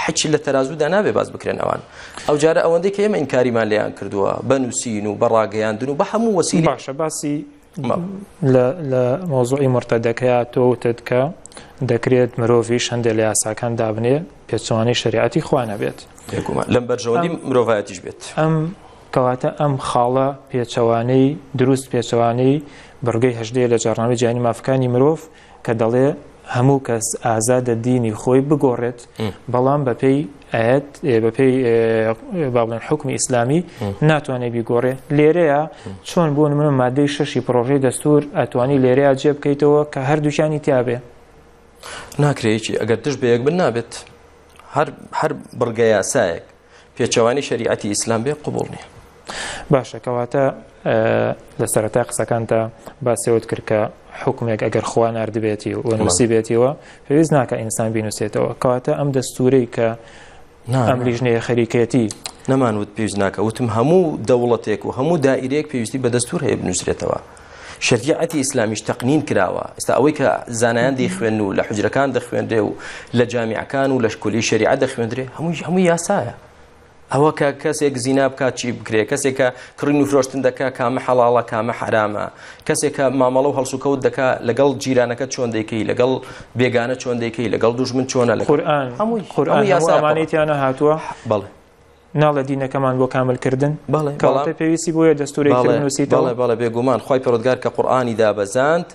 حچی لە تەازودا نابێ باز بکرێن ئەوان ئەو جارە ئەوەندەی کە ئێمە ئینکاریمان لیان کردووە بنووسین و بەڕاگەیاندن و بە هەموو وەسی باشە باسی لە مۆزوعی مرتەدەکەیا تۆوتت کە دەکرێت مرۆڤیش هەندێک لە یاساکان دابنێ پێچوانی شریعتی خوانە بێت لەم بەرژەوەی مرۆڤایەتیش بێت ئەم کەواتە ئەم خاڵە پێچەوانەی دروست پێچەوانەی بڕگەی هەشدەیە لە جارنامەی جیانی مافەکانی مرۆڤ کە دەڵێ هەموو کەس ئازادە دینی خۆی بگۆڕێت بەڵام بەپی ئاەت بەپی باڵێن حکمی ئیسلامی ناتوانێت بیگۆڕێ لێرەیە چۆن بوون منە مادەی شەشی پرۆژەی دەستور ئەتوانی لێرەیە جێ بکەیتەوە کە هەردووشانی تیاابێ ناکرێکی ئەگەر دش بەیەک بن نابێت هەر بڕگە یاسایەک پێچەوانی شریعەتی ئیسلام بێ قوبڵ نیە باشە کەواتە لە سەرەتا قسەکانتە باسێوت کرد کە حکومێک ئەگەر خوا نردبێتی و نووسی بێتیەوە پێویست ناکە ئینسان بینوسێتەوە کەواتە ئەم دەستورەی کە ئەم لیژنەیە خەریکێتی نەمانوت پێویست ناکە وتم هەموو دەوڵەتێک و هەموو دائیرێک پێویستی بە دەستور هەیە بنووسێتەوە. شریعەتی ئیسلامیش تەقنین کراوە ئستا ئەوەی کە زانایان دەیخوێن و لە حجرەکان دەخوێندرێ و لە جامیعکان و لە شکلی شریعە دەخوێندرێ هەمووی هەموو یاسایە ئەوە کە کەسێک زینا بکات چی بکرێ کەسێک کە کڕین و فرۆشتن دەکا کامە حەڵاڵە کامە حرامە کەسێک کە مامەڵە و هەڵسوکەوت دەکا لەگەڵ جیرانەکە چۆن دەیکەی لەگەڵ بێگانە چۆن دەیکەی لەگەڵ دوژمن چۆنە لە قورآن هەمووی قورآن یاسامانێتیانە هاتووە بڵێ ناڵە دینەکەمان بۆ کاملکردن بەڵێ کەڵاتە پێویستی بۆیە دەستوری نووسی بەڵێ بەڵە بێگومان خی پەرۆگار کە قورآانی دابەزاند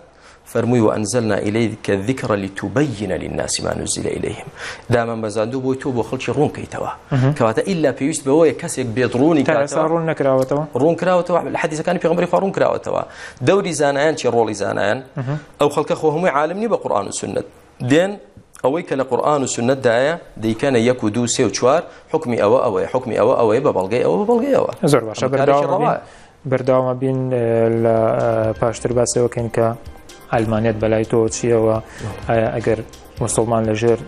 فەرمووی و ئەنزەلنا ئیلیکە ذیکڕە لی تووبەینە لیناسیمان و زیلە ئیلەیهم دامان بەزاندوو بۆی تۆ بۆ خەڵکی ڕوونکەیتەوە کەواتە ئللا پێویست بەوەیە کەسێک بێت ڕوونی ڕوون نکراوەتەوە ڕوون کراوەتەوە حەدیسەکانی پێغمبری خڕوون کراوەتەوە دەوری زانایان چی ڕۆڵی زانایان ئەو خەڵکە خۆ هەمووی عالمنی بە قورآان و سنت دێن ئەوەی کە لە قورآان و سنتدایە دەیکەنە یەک و دوو سێ و چوار حکمی ئەوە ئەوەیە حکمی ئەوە ئەوەی بە بەڵگەی ئەوە بەڵگەیەوە زۆر باشە بەرداوامە بین لە پاشتر باسەوەکەین کە ئەلمانیت بەلای تۆ چیەوە ئەگەر مسلمان لەژێر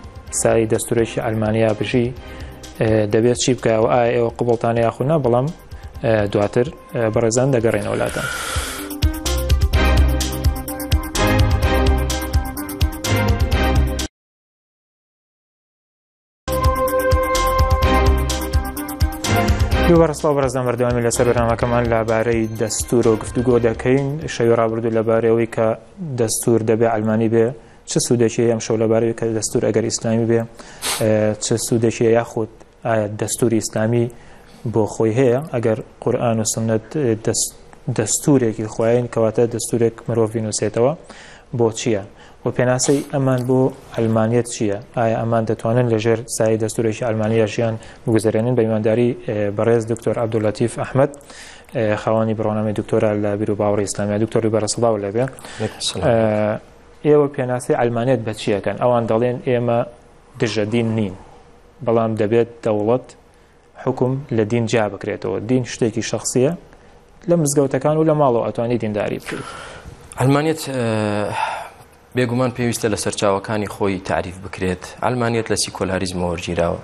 سای دەستورێکی ئەلمانیا بژی دەبێت چی بکە و ئایا ئێوە قوبڵتانە یاخونا بەڵام دواتر بەڕێزان دەگەڕێنە وڵاتان. بەڕستا بەرزدا بەردەوامی لەسەر بەرنامەکەمان لابارەی دەستور و گفتوگۆ دەکەین شەوی ڕابردو لەبارەوەی کە دەستور دەبێ ئەلمانی بێ چه سوودێکی ئەم شەو لەبارەوەی کە دەستور ئەگەر ئیسلامی بێ چه سوودێکی یاخود دەستوری ئیسلامی بۆ خۆی هەیە ئەگەر قورآان و سنت دەستورێکی خوۆین کەواتە دەستورێک مرۆڤ نووسێتەوە بۆ چییە؟ و پێناسەی ئەمان بۆ ئەلمانیت چییە؟ ئایا ئەمان دەتوانن لەژێر سای دەستورێکی ئەلمانیاشیان بگوزارێنن بە ئیمانداری بەڕێز دکتۆر عبدولەتیف ئەحمد خاوەنی بڕۆنامی دکتۆرا لە بیر و باوەڕی ئسلامی دکتۆری بەرەسەڵاو لەبێ ئێوە پێناسی ئەلمانێت بەچیەکەن ئەوان دەڵێن ئێمە دژەدین نین بەڵام دەبێت دەوڵەت حکم لە دین جا بکرێتەوە دین شتێکی شخصیە لە مزگەوتەکان و لە ماڵەوە ئەتوانی دینداری بکرێت ئەلمانێت بێگومان پێویستە لە سەرچاوەکانی خۆی تعریف بکرێت ئەلمانیت لە سیکۆلاریزمەوە گیراوە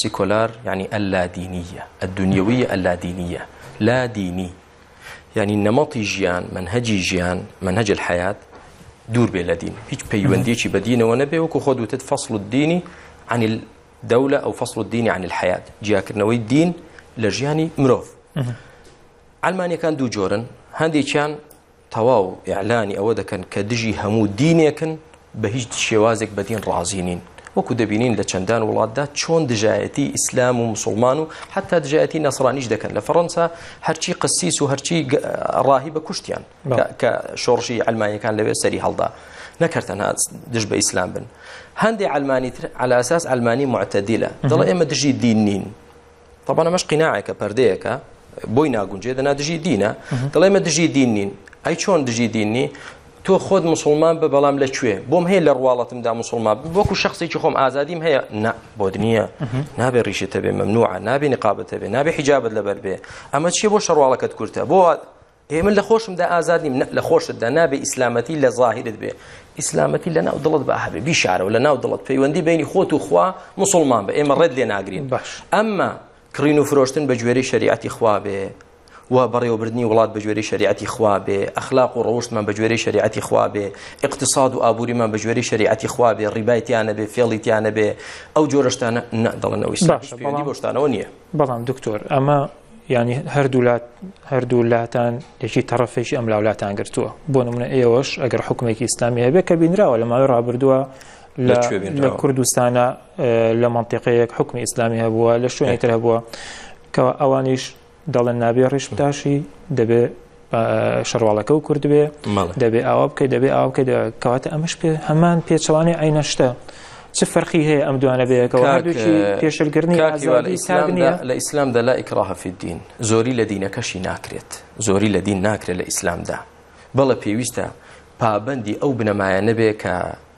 سیکۆلار ینی ئەلادینیە ئەدونیەوەی ئەلادینیە لا دینی ینی نەمەڵی ژیان منهجی ژیان منهج الحیات دوور بێ لە دین هیچ پەیوەندیەکی بە دینەوە نەبێ وەکو خۆ دوتت فصل الدینی عن الدولة أو فصل الدين عن الحياة جیاکردنەوەی دین لە ژیانی مرۆڤ ئەلمانیەکان دوو جۆرن هەندێکیان تەواو ئیعلانی ئەوە دەکەن کە دژی هەموو دینێکن بە هیچ شێوازێک بەدین ڕازینین وەکو دەبینین لە چەندان وڵاتدا چۆن دژایەتی ئیسلام و مسلمان و حتا دژایەتی نەسرانیش دەکەن لە فەڕەنسا هەرچی قسیس و هەرچی ڕاهی بە کوشتیان کە شۆڕشی ئەلمانیەکان لەوێ سەری هەڵدا نەکردەنها دژ بە ئیسلام بن هەندێک ئەلمانی تر علاساس ئەلمانی معتەدیلە دڵ ئێمە دژی دین نین طبعا مەش قیناعەکە پردەیەەکە بۆی ناگونجێ دەنا دژی دینە دڵێمە دژی دین نین ئەی چۆن دژی دینی تۆ خۆت مسلمان بە بەڵام لەکوێ بۆم هەیە لە ڕواڵەتمدا مسلمان وەکو شخصێکی خۆم ئازادیم هەیە بۆ دنیا نابێ ڕیشتە بێ ممنوعە نابێ نقابەتە بێ نابێ حیجابت لەبەر بێ ئەمە چیە بۆ شەڕواڵەکەت کورتە بۆ من لە خۆشمدا ئازادیم لە خۆشتدا نابێ ئیسلامەتی لە ظاهرت بێ ئیسلامەتی لە ناو دڵت بەهابێ بیشارەوە لە ناو دڵت پەیوەندی بینی خۆت و خوا مسلمان بە ئێمە ڕێت لێ ناگرین باش ئەمما کڕین و فرۆشتن بە گوێرەی شریعتی خوا بێ و بەڕێوەبردننی وڵات بەگوێری شریعتی خوا بێ ئەخلاق و ڕۆشتمان بەگوێری شریعتی خوا بێ اقتصاد و ئابوووریمان بەگوێری شریعتی خوا بێ ڕیبایتیانە بێ فێڵیتیانە بێ ئەو جۆرەشتانە دەڵێنەوەی بۆشتانەوە نییە بەڵام دکتۆر ئەمە ینی هەردوولات هەردوو لاتان یەکی تەرەفێکی ئەم لاولاتان گرتووە بۆ نمونە ئێوەش ئەگەر حکومێکی ئسلامی هەبێ کە بینراوە لە ماوەی ڕابردووە لە کوردستانە لە منطقەیەک حکمی ئسلامی هەبووە لە شوێنێتتر هەبووە کە ئەوانیش دەڵێن نابێ ڕیش بداشی دەبێ شەرواڵەکە و کوردبێ دەبێ ئاوا بکەی دەبێ ئاو بکەی کەواتە ئەمەش پێ هەمان پێچەوانی ئاینەشتە. چه فەرقی هەیە ئەم دوانە بەیەکەوە پێشلگرنی لە ئیسلامدا لا ئیکراهفی دین زۆری لە دینەکەشی ناکرێت زۆری لە دین ناکرێت لە ئیسلامدا بەڵە پێویستە پابندی ئەو بنەمایانە بێ کە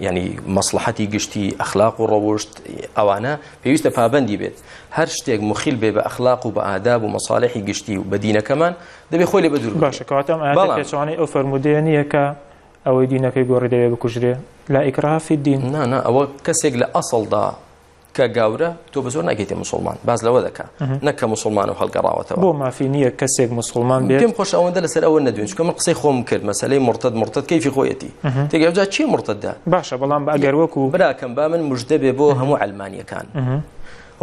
ینی مەسلحەتی گشتی ئەخلاق و ڕەوشت ئەوانە پێویستە پابندی بێت هەر شتێک مخیل بێ بە ئەخلاق و بە ئاداب و مەساالحی گشتی و بەدینەکەمان دەبێت خۆی لێ بەدور باشەکەواتم بەڵاموانەی ئەو فەرمودێنیە کە ئەوەی دینەکەی گۆڕی دەوێت بکوژرێ لا ئیکراافی دین نانە ئەوە کەسێک لە ئەسڵدا کە گەورە تۆ بە زۆر ناگەیتی مسلمان باز لەوە دەکە نەکە مسلمان و هەڵگەڕاوەتەوە بۆ مافی نییە کەسێک مسلمان پێم خۆش ئەوەندە لەسەر ئەوە نەدوێن چکە من قسەی خۆم کرد مەسلەی مرتد مرتد کەیفی خۆیەتی تێگەجا چی مرتددا باشە بەڵام ئەگەر وەکو براکەم با من مژدە بێ بۆ هەموو ئەلمانیەکان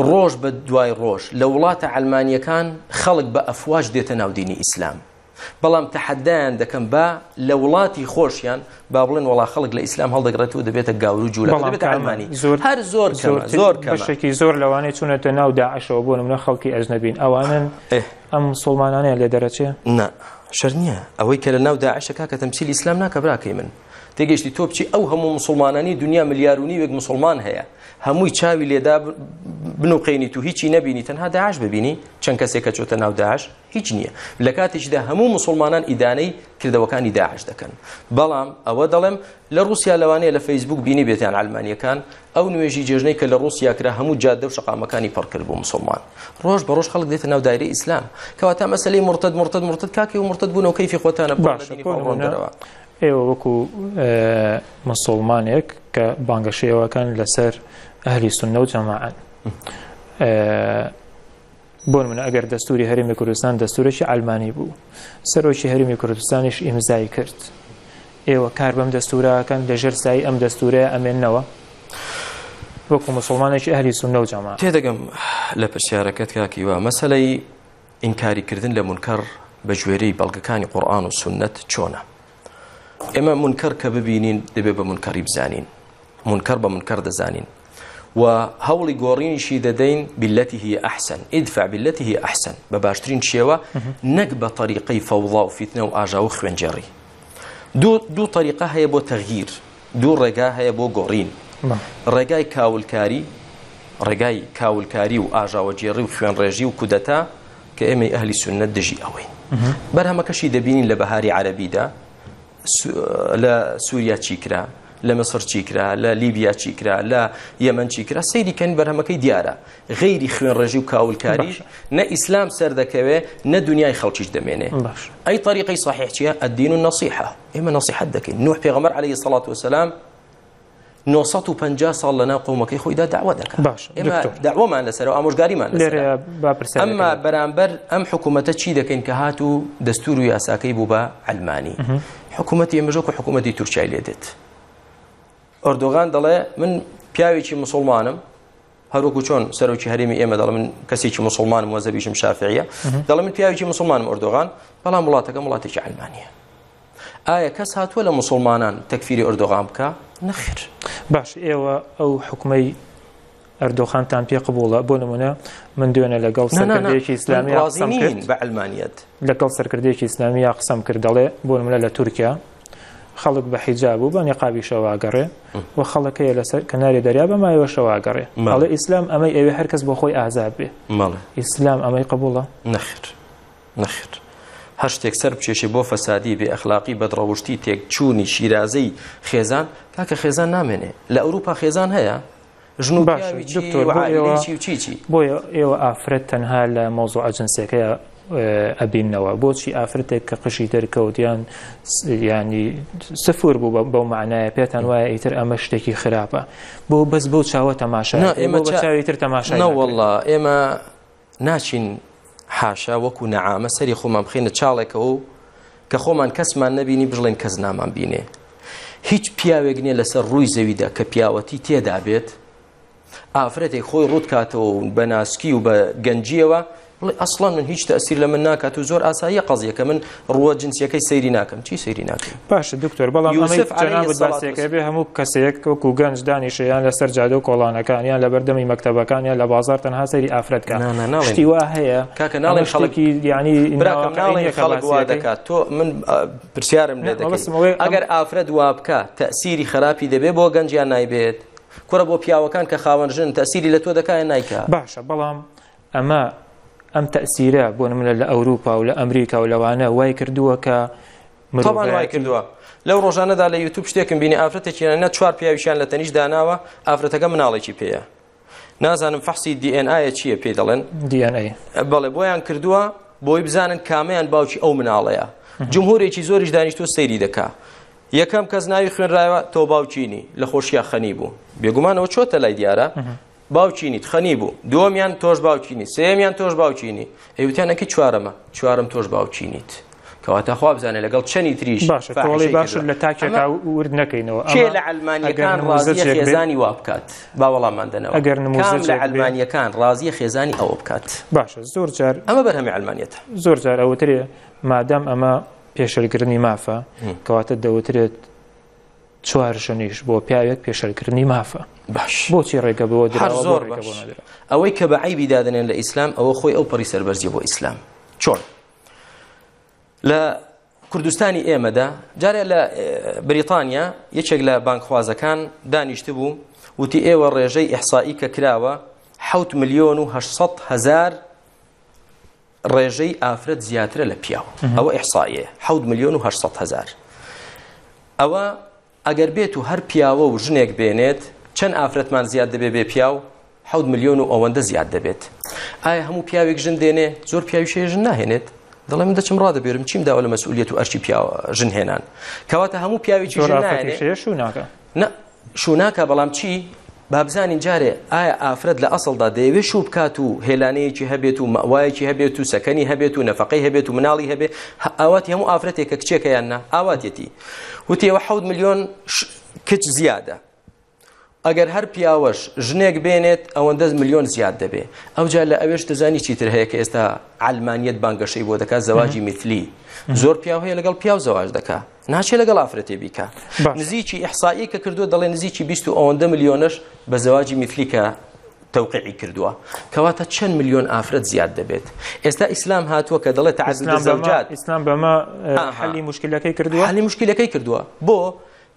ڕۆژ بە دوای ڕۆژ لە وڵاتە ئەلمانیەکان خەڵک بە ئەفواش دێتە ناودینی ئیسلام بەڵام تەحەدایان دەکەم بە لە وڵاتی خۆشیان با بڵێن وڵا خەڵک لە ئیسلام هەڵدەگرێت و دەبێتە گاور و جوولە دەبێت ئەلمانی زۆر هەر زۆر زۆر کەشێکی زۆر لەوانەیە چونەتە ناو داعشەوە بۆ نمونە خەڵکی ئەژنەبین ئەوانن ئەم سڵمانانەیە لێ دەرەچێ ن شەر نییە ئەوەی کە لە ناو داعشەکە کە تەمسیل ئیسلام ناکە براکەی من تێگەشتی تۆ بچی ئەو هەموو مسلمانانی دنیا ملیارونی وێک مسلمان هەیە هەمووی چاوی لێدا بنوقینی تو هیچی نبینی تەنها داعش ببینی چەند کەسێک کە چۆتە ناو داعش هیچ نییە لە کاتێکدا هەموو مسلمانان ئیدانەی کردەوەکانی داعش دەکەن بەڵام ئەوە دەڵێم لە رووسیا لەوانەیە لە فەیسبوک بینی بێتیان ئالمانیەکان ئەو نوێژی جێژنەی کە لە رووسیا کرا هەموو جادە و شقامەکانی پڕکرد بۆ مسلمان ڕۆژ بە ڕۆژ خەڵک دێتە ناو دایری ئیسلام کەواتە مەسلەی مرتد مرتد مرتد کاکی و مرتد بوونەوە کەیفی خۆتانە باشەوە ئێوە وەکو مسلمانێک کە بانگەشەوەکان لەسەر ئەهلی سنە و جەماعن بۆن منە ئەگەر دەستوری هەرمی کوردستان دەستورێکی ئالمانی بوو سەرۆکی هەرمی کوردستانیش ئیمزای کرد ئێوە کار بەم دەستوراکەن لەژێر سای ئەم دەستورەیە ئەمێننەوە وەکو مسلمانێکی ئەهلی سنە و جەما تێدەگەم لە پرسیارەکەت کاکیوە مەسلەی ئینکاریکردن لە منکەڕ بە ژێرەی بەڵگەکانی قورآن و سنت چۆنە ئێمە منکەر کە ببینین دەبێت بە منکەری بزانین منکەر بە منکەر دەزانین و هەوڵی گۆڕینشی دەدەین بلەتی هی ئەحسن ئیدفع بلەتی هی ئەحسن بە باشترین شێوە نەک بە تەریقی فەوڵا و فیتنە و ئاژا و خوێنجێڕی دوو تەریقە هەیە بۆ تەغیر دوو ڕێگا هەیە بۆ گۆڕین ڕێگای کاولکاری ڕێگای کاولکاری و ئاژاوە جێڕی و خوێنڕێژی و کودەتا کە ئێمە ئەهلی سونەت دژی ئەوەی بەرهەمەکەشی دەبینین لە بەهاری عەربیدا لە سووریا چیکرا لە مەسەر چیکرا لە لیبیا چیکرا لە یەمەەن چیکرا سەیریکەن بەرهەمەکەی دیارە غیری خوێن ڕێژی و کاولکاریش نە ئیسلام سەر دەکەوێت نە دنیای خەڵکیش دەمێنێ ئەی طریقی صحیحچیە ئەدین و نسیحە ئێمە نسیحت دەکەین نوح پێغەمەر عليه سڵات وسلام 950 ساڵ لەنا قومەکەی خۆیدا داوا دەکات ئێمە داوامان لەسەرەوە ئامۆژگاریمان ئەمما بەرامبەر ئەم حکوومەتە چی دەکەین کە هات و دەستور و یاساکەی بوو بە ئەلمانی حکوومەتی ئێمەژۆکە حکوومەتی تورکای لێ دێت ئەردۆغان دەڵێ من پیاوێکی مسلمانم هەروکو چۆن سەرۆکی هەرمی ئێمە دەڵ من کەسێکی مسلمان وەزەبیشم شافعە دەڵ من پیاوێکی مسلمان ئۆردۆغان بەڵام وڵاتەکەم وڵاتێکی ئەلمانە ئایا کەس هاتووە لە مسلمانان تەکفیری ئۆردۆغان بکە نەخیر باش ئێوە ئەو حکومەی ئەردۆخانتان پێ قبووڵە بۆ نمونە من دوێنە لەگەڵ سەرکردێکی ئسلامی بە ئەلمانیت لەگەڵ سەرکردێکی ئسلامی یا قسەم کردەڵێ بۆ نمونە لە تورکیا خەڵک بە حیجاب و بە نیقابی شەواگەڕێ و خەڵەکەیە لەسەر کناری دەریا بە مایەوە شەواگەڕێ ماڵێ ئیسلام ئەمەی ئەوێ هەرکەس بۆ خۆی ئازاد بێ ئیسلام ئەمەی قبوڵە نەخر نەخر هەر شتێک سەر بچێشی بۆ فەسادی بێ ئەخلاقی بەدڕەوشتی تێک چوونی شیرازەی خێزان کاکە خێزان نامێنێ لە ئەوروپا خێزان هەیە ژن باشی بۆ ئێوە ئافرەت تەنها لە مۆزوع ئەجنسەکەی ئەبینەوە بۆچی ئافرەتێک کە قشی دەرکەوتیان ینی سفور بوو بەو معنایە پێتان وایە ئیتر ئەمە شتێکی خراپە بۆ بەس بۆ چاوە تەماشا ئێمە چاویتر تەماشاوەله ئێمە ناچین حاشا وەکو نەعامە سەری خۆمان بخێنە چاڵێکەوە کە خۆمان کەسمان نەبینی بڵێن کەس نامان بینێ هیچ پیاوێک نییە لەسەر ڕووی زەویدا کە پیاوەتی تێدا بێت ئافرەتێک خۆی ڕوود کاتەوە بە ناسکی و بە گەنجیەوە بڵێ ئەسڵان من هیچ تەسیر لە من ناکات و زۆر ئاساییە قەزیەکە من ڕووە جنسیەکەی سەیری ناکەم چی سەیری ناکەم باشە دکتۆر بەڵام باسیەکە بێ هەموو کەسەیەکوەکو گەنج دانیشیان لەسەر جادە و کۆڵانەکانیان لە بەردەمی مەکتتەبەکانیان لە بازار تەنها سەری ئافرەتکان شتیوا هەیە کاکە ناڵێن خەڵکی یعنی براڵی خەڵک وا دەکات تۆ من پرسیارم لێ دەکەم ئەگەر ئافرەت وا بکە تەسیری خراپی دەبێت بۆ گەنجیان نایبێت کوڕە بۆ پیاوەکان کە خاوەنژن تەسیری لە تۆ دەکایە نایکە باشە بەڵام ئەمە ئەم تەسیرە بۆ نمونە لە ئەوروپا و لە ئەمریکا و لەوانە وای کردووە کە مڵان وای کردووە لەو ڕۆژانەدا لە یوتوب شتێکم بینی ئافرەتێکیانە چوار پیاویشان لە تەنیش داناوە ئافرەتەکە مناڵێکی پێەیە نازانم فەحسی دیNA چییە پێ دەڵێن بەڵێ بۆیان کردووە بۆی بزانن کامیان باوکی ئەو مناڵەیە جمهورێکی زۆریش دانیشتۆ سەیری دکا یەکەم کەس ناوی خوێنراوە تۆ باوچینی لە خۆشیە خەنی بوو بێگومانەوە چۆتە لای دیارە باوچینیت خەنی بوو دووەمیان تۆش باوچینی سێمیان تۆش باوچینی ئەیوتیانەکە چوارەمە چوارم تۆش باوچینیت کەواتە خوا بزانێت لەگەڵ چەنی تریش باشڵی باش لە تاکێکا ورد نەکەینەوە کێ لە ئەلمانیەکان ڕازیە خێزانی وا بکات باوەڵامان دەنەوە ئەگەر لە ئەلمانیەکان ڕازیە خێزانی ئەوە بکات باشە زۆر جار ئەمە بەرهەمی ئەلمانیت زۆر جار ئەوەترێ مادام ئەمە پێشەلگرنی مافە کەواتە دەوترێت چوار ژنیش بۆ پیاوێک پێشەلکردنی مافە باش بۆچی ڕێگە بۆ زۆر ئەوەی کە بە عیبی دادنێن لە ئیسلام ئەوە خۆی ئەو پەری سەربەرزیە بۆ ئیسلام چۆن لە کوردستانی ئێمەدا جارێ لە بریتانیا یەکێک لە بانکخوازەکان دانیشت بوو وتی ئێوە ڕێژەی ئەحسایی کە کراوە ح میلیۆن و هزار ڕێژەی ئافرەت زیاترە لە پیاوە ئەوە ئەحساییە ح میلیۆن و هزار ئەوە ئەگەر بێت و هەر پیاوە و ژنێک بێنێت چەند ئافرەتمان زیاد دەبێ بێ پیا و ح میلیۆن و ئەوەندە زیاد دەبێت ئایا هەموو پیاوێک ژن دێنێ زۆر پیاوی شێژن ناهێنێت دەڵێ من دەچم ڕا دەبێرم چیم داوە لە مەسئولیت و ئەرچی پیاوە ژن هێنان کەواتە هەموو پیاوێکی شو ناکە شو ناکە بەڵام چی با بزانین جارێ ئایا ئافرەت لە ئەسڵدا دەیەوێت شو بکات و هێلانەیەکی هەبێت و مەوایەکی هەبێت و سەکەنی هەبێت و نەفقی هەبێت و مناڵی هەبێت ئاوات هەموو ئافرەتێکە کچێکە یاننا ئاواتەتی وتیەوە حەوت میلیۆن کچ زیادە ئەگەر هەر پیاوەش ژنێک بێنێت ئەوەندە میلیۆن زیاد دەبێ ئەوجا لە ئەوێش دەزانی چیتر هەیە کە ئێستا ئالمانیت بانگەشەی بۆ دەکات زەواجی میتلی زۆر پیاو هەیە لەگەڵ پیاو زەواج دەکات ناچێت لەگەڵ ئافرەتێ بیکە نزییکی ئەحسایی کە کردو دەڵێ نزییکی بیست و ئەوەندە میلیۆنش بە زەواجی میتلیکە تەوقعی کردووە کەواتە چەند میلیۆن ئافرەت زیاد دەبێت ئێستا ئیسلام هاتووە کە دەڵێت تعزلات ئیسلام بەمە حلی مشکلەکەی کردووە حلی مشکلەکەی کردووە بۆ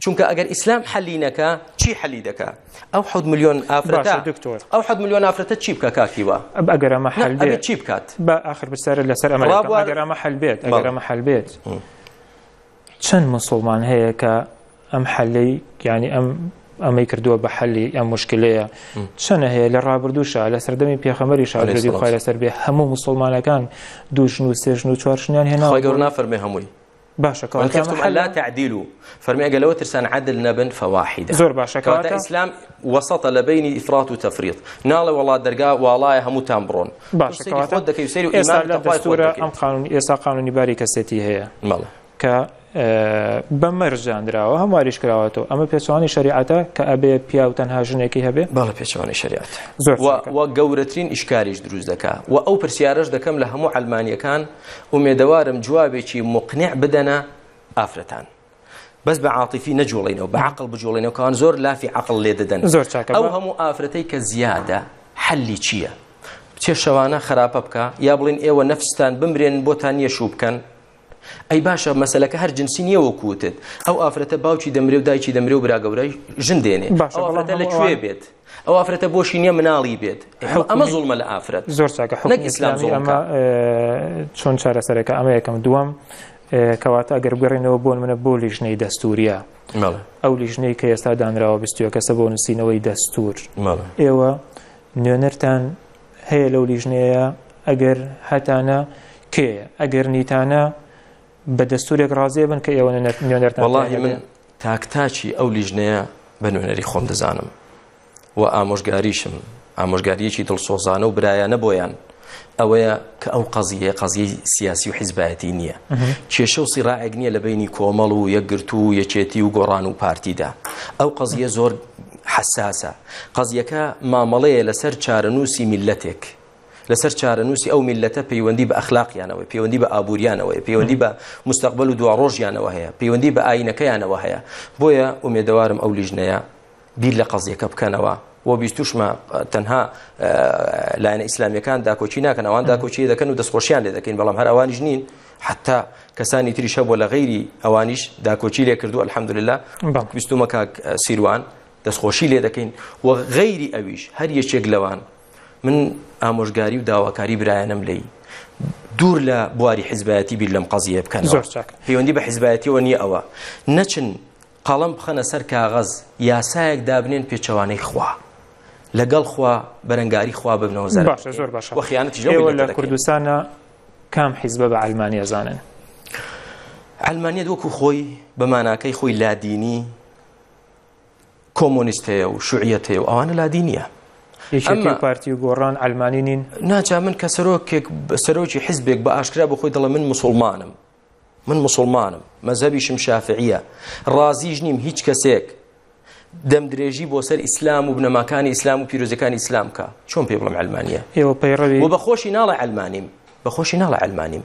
چونکە ئەگەر ئیسلام حەلینەکە چی حەلی دەکە ئەو ح میلیۆن ئافرەتا دکتۆر ئەو ح میلیۆن ئافرەتە چی بکە کاکیوە ئەگەر ئەمە حەل چی بکات بە آخر بسەرە لەسەر ئەمەگەر ئەمە حەلبێت ئەگەر ئەمە حەلبێت چەند مسلمان هەیە کە ئەم حەلەی گیانی ئەم ئەمەی کردووە بە حەلی ئەم مشکلەیە چەنە هەیە لە ڕابردووشە لە سەردەمی پێخەمەری شادی خۆی لەسەر بێ هەموو مسلمانەکان دوو ژن و سێژن و چوارشنیان هێنا گەور نافەرمێ هەمووی باشە کەواتم لا تعدیل و فەرمیێگە لەوە ترسان عدل نەبن فەواحیدا زۆر باشە کەواتە ئیسلام وەسەتە لە بینی ئیفرات و تەفریت ناڵێ وڵات دەرگا وڵایە هەمووتان بڕۆن باشەواتە دەکەی سری ئێستا لە ئەم قانون ئێستا قانونی باری کەسێتی هەیە مەڵە کە بەمەرجاندراوە هەمواریش کراوەەوە ئەمە پێچوانی شریعەتە کە ئەبێ پیا و تەنها ژنێکی هەبێ باڵە پێچوانی شریعت زۆر وە گەورەترین ئیشکاریش دروست دکا و ئەو پرسیارش دەکەم لە هەموو ئەلمانیەکان ومێدەوارم جوابێکی مقنع بدەنە ئافرەتان. بەس بە عاطفی نەجوڵینەوە بە عقل بجوڵینەوەکان زۆر لافی عقل لێ دەدەن زۆر ئەو هەموو ئافرەتەی کە زیادە حەلی چییە؟ چێشەوانە خراپە بکە یا بڵین ئێوە نەفستان بمرێن بۆتان یەشوو بکەن ئەی باشە مەسلەکە هەر جنسی نییە وەکوتت ئەو ئافرەتە باوکی دەمرێ و دایکی دەمرێ و براگەورە ژن دێنێ باشەڵەتە لەکوێ بێت ئەو ئافرەتە بۆشی نییە مناڵی بێت ئەمە زوڵمە لە ئافرەت زۆر چاکە حەک ئیسلام ئەمە چۆن چارەسەرەکە ئەمە یەکەم دووەم کەواتە ئەگەر بگەڕێنەوە بۆن منە بۆ لیژنەی دەستوریە ئەو لیژنەی کە ئێستا دانراوە بستوە کەسە بۆ نووسینەوەی دەستور ئێوە نوێنەرتان هەیە لەو لیژنەیە ئەگەر هەتانە کێ ئەگەر نیتانە بە دەستورێک ڕازێ بن کە ئێوە نوێنەر وڵی من تاکتاچی ئەو لیژنەیە بە نوێنەری خۆم دەزانم و ئامۆژگاریشم ئامۆژگاریەکی دڵسۆزانە و برایانە بۆیان ئەوەیە کە ئەو قەزیە قەزیی سیاسی و حیزبایەتی نییە کێشە و سیڕائێک نییە لە بینی کۆمەڵ و یەکگرتو و یەکێتی و گۆڕان و پارتیدا ئەو قەزیە زۆر حساسە قەزیەکە مامەڵەیە لەسەر چارەنووسی میلەتێک لەسەر چارەنووسی ئەو میلەتە پەیوەندی بە ئەخلاقیانەوەی پەیوەندی بە ئابوووریانەوە پەیوەندی بە مستەقبل و دواڕۆژیانەوە هەیە پەیوەندی بە ئاینەکەیانەوە هەیە بۆیە ئومێدەوارم ئەو لیژنەیە بیر لە قەزیەکە بکەنەوە بۆ بیستوشمە تەنها لاەنە ئیسلامیەکان داکۆچی ناکەن ئەوان داکۆچی دەکەن و دەستخۆشیان لێ دەکەین بەڵام هەر ئەوانیش نین حتا کەسانی تریشە بۆ لە غیری ئەوانیش داکۆچی لێ کردو الحەمدلله بیستمە کاک سیروان دەستخۆشی لێ دەکەین و غەیری ئەویش هەر یەکێک لەوان من ئامۆژگاری و داواکاری برایەنم لی دوور لە بواری حیزبەتی بیر لەم قەزیە بکەن پەیوەندی بە حیزبەتیەوە نیە ئەوە نەچن قەڵم بخەنە سەر کاغەز یاسایەک دابنێن پێچەوانەی خوا لەگەڵ خوا بەرەنگاری خوا ببنەوە زەر زۆر باش خیانەتی لە کوردستانە کام حیزبە بە ئەلمانیا زانن ئەلمانیت وەکو خۆی بەماناکەی خۆی لادینی کۆمۆنیستەیە و شوعیەتەیە و ئەوانە لادینیە پارتی و گۆڕان ئەلمانی نین ناچ من کە سەرۆکێک سەرۆکی حزبێک بە ئاشکرا بە خۆی دەڵە من مسلمانم من مسلمانم مەزەبیشم شافعیە ڕازیش نیم هیچ کەسێک دەم درێژی بۆ سەر ئیسلام و بنەماکانی ئیسلام و پیرۆزەکانی ئیسلامکە چۆن پێ بڵم ئەلمانە ئێوە پەیڕەوی بە خۆشی ناڵە ئەلمانیم بەخۆشی ناڵە ئەلمانیم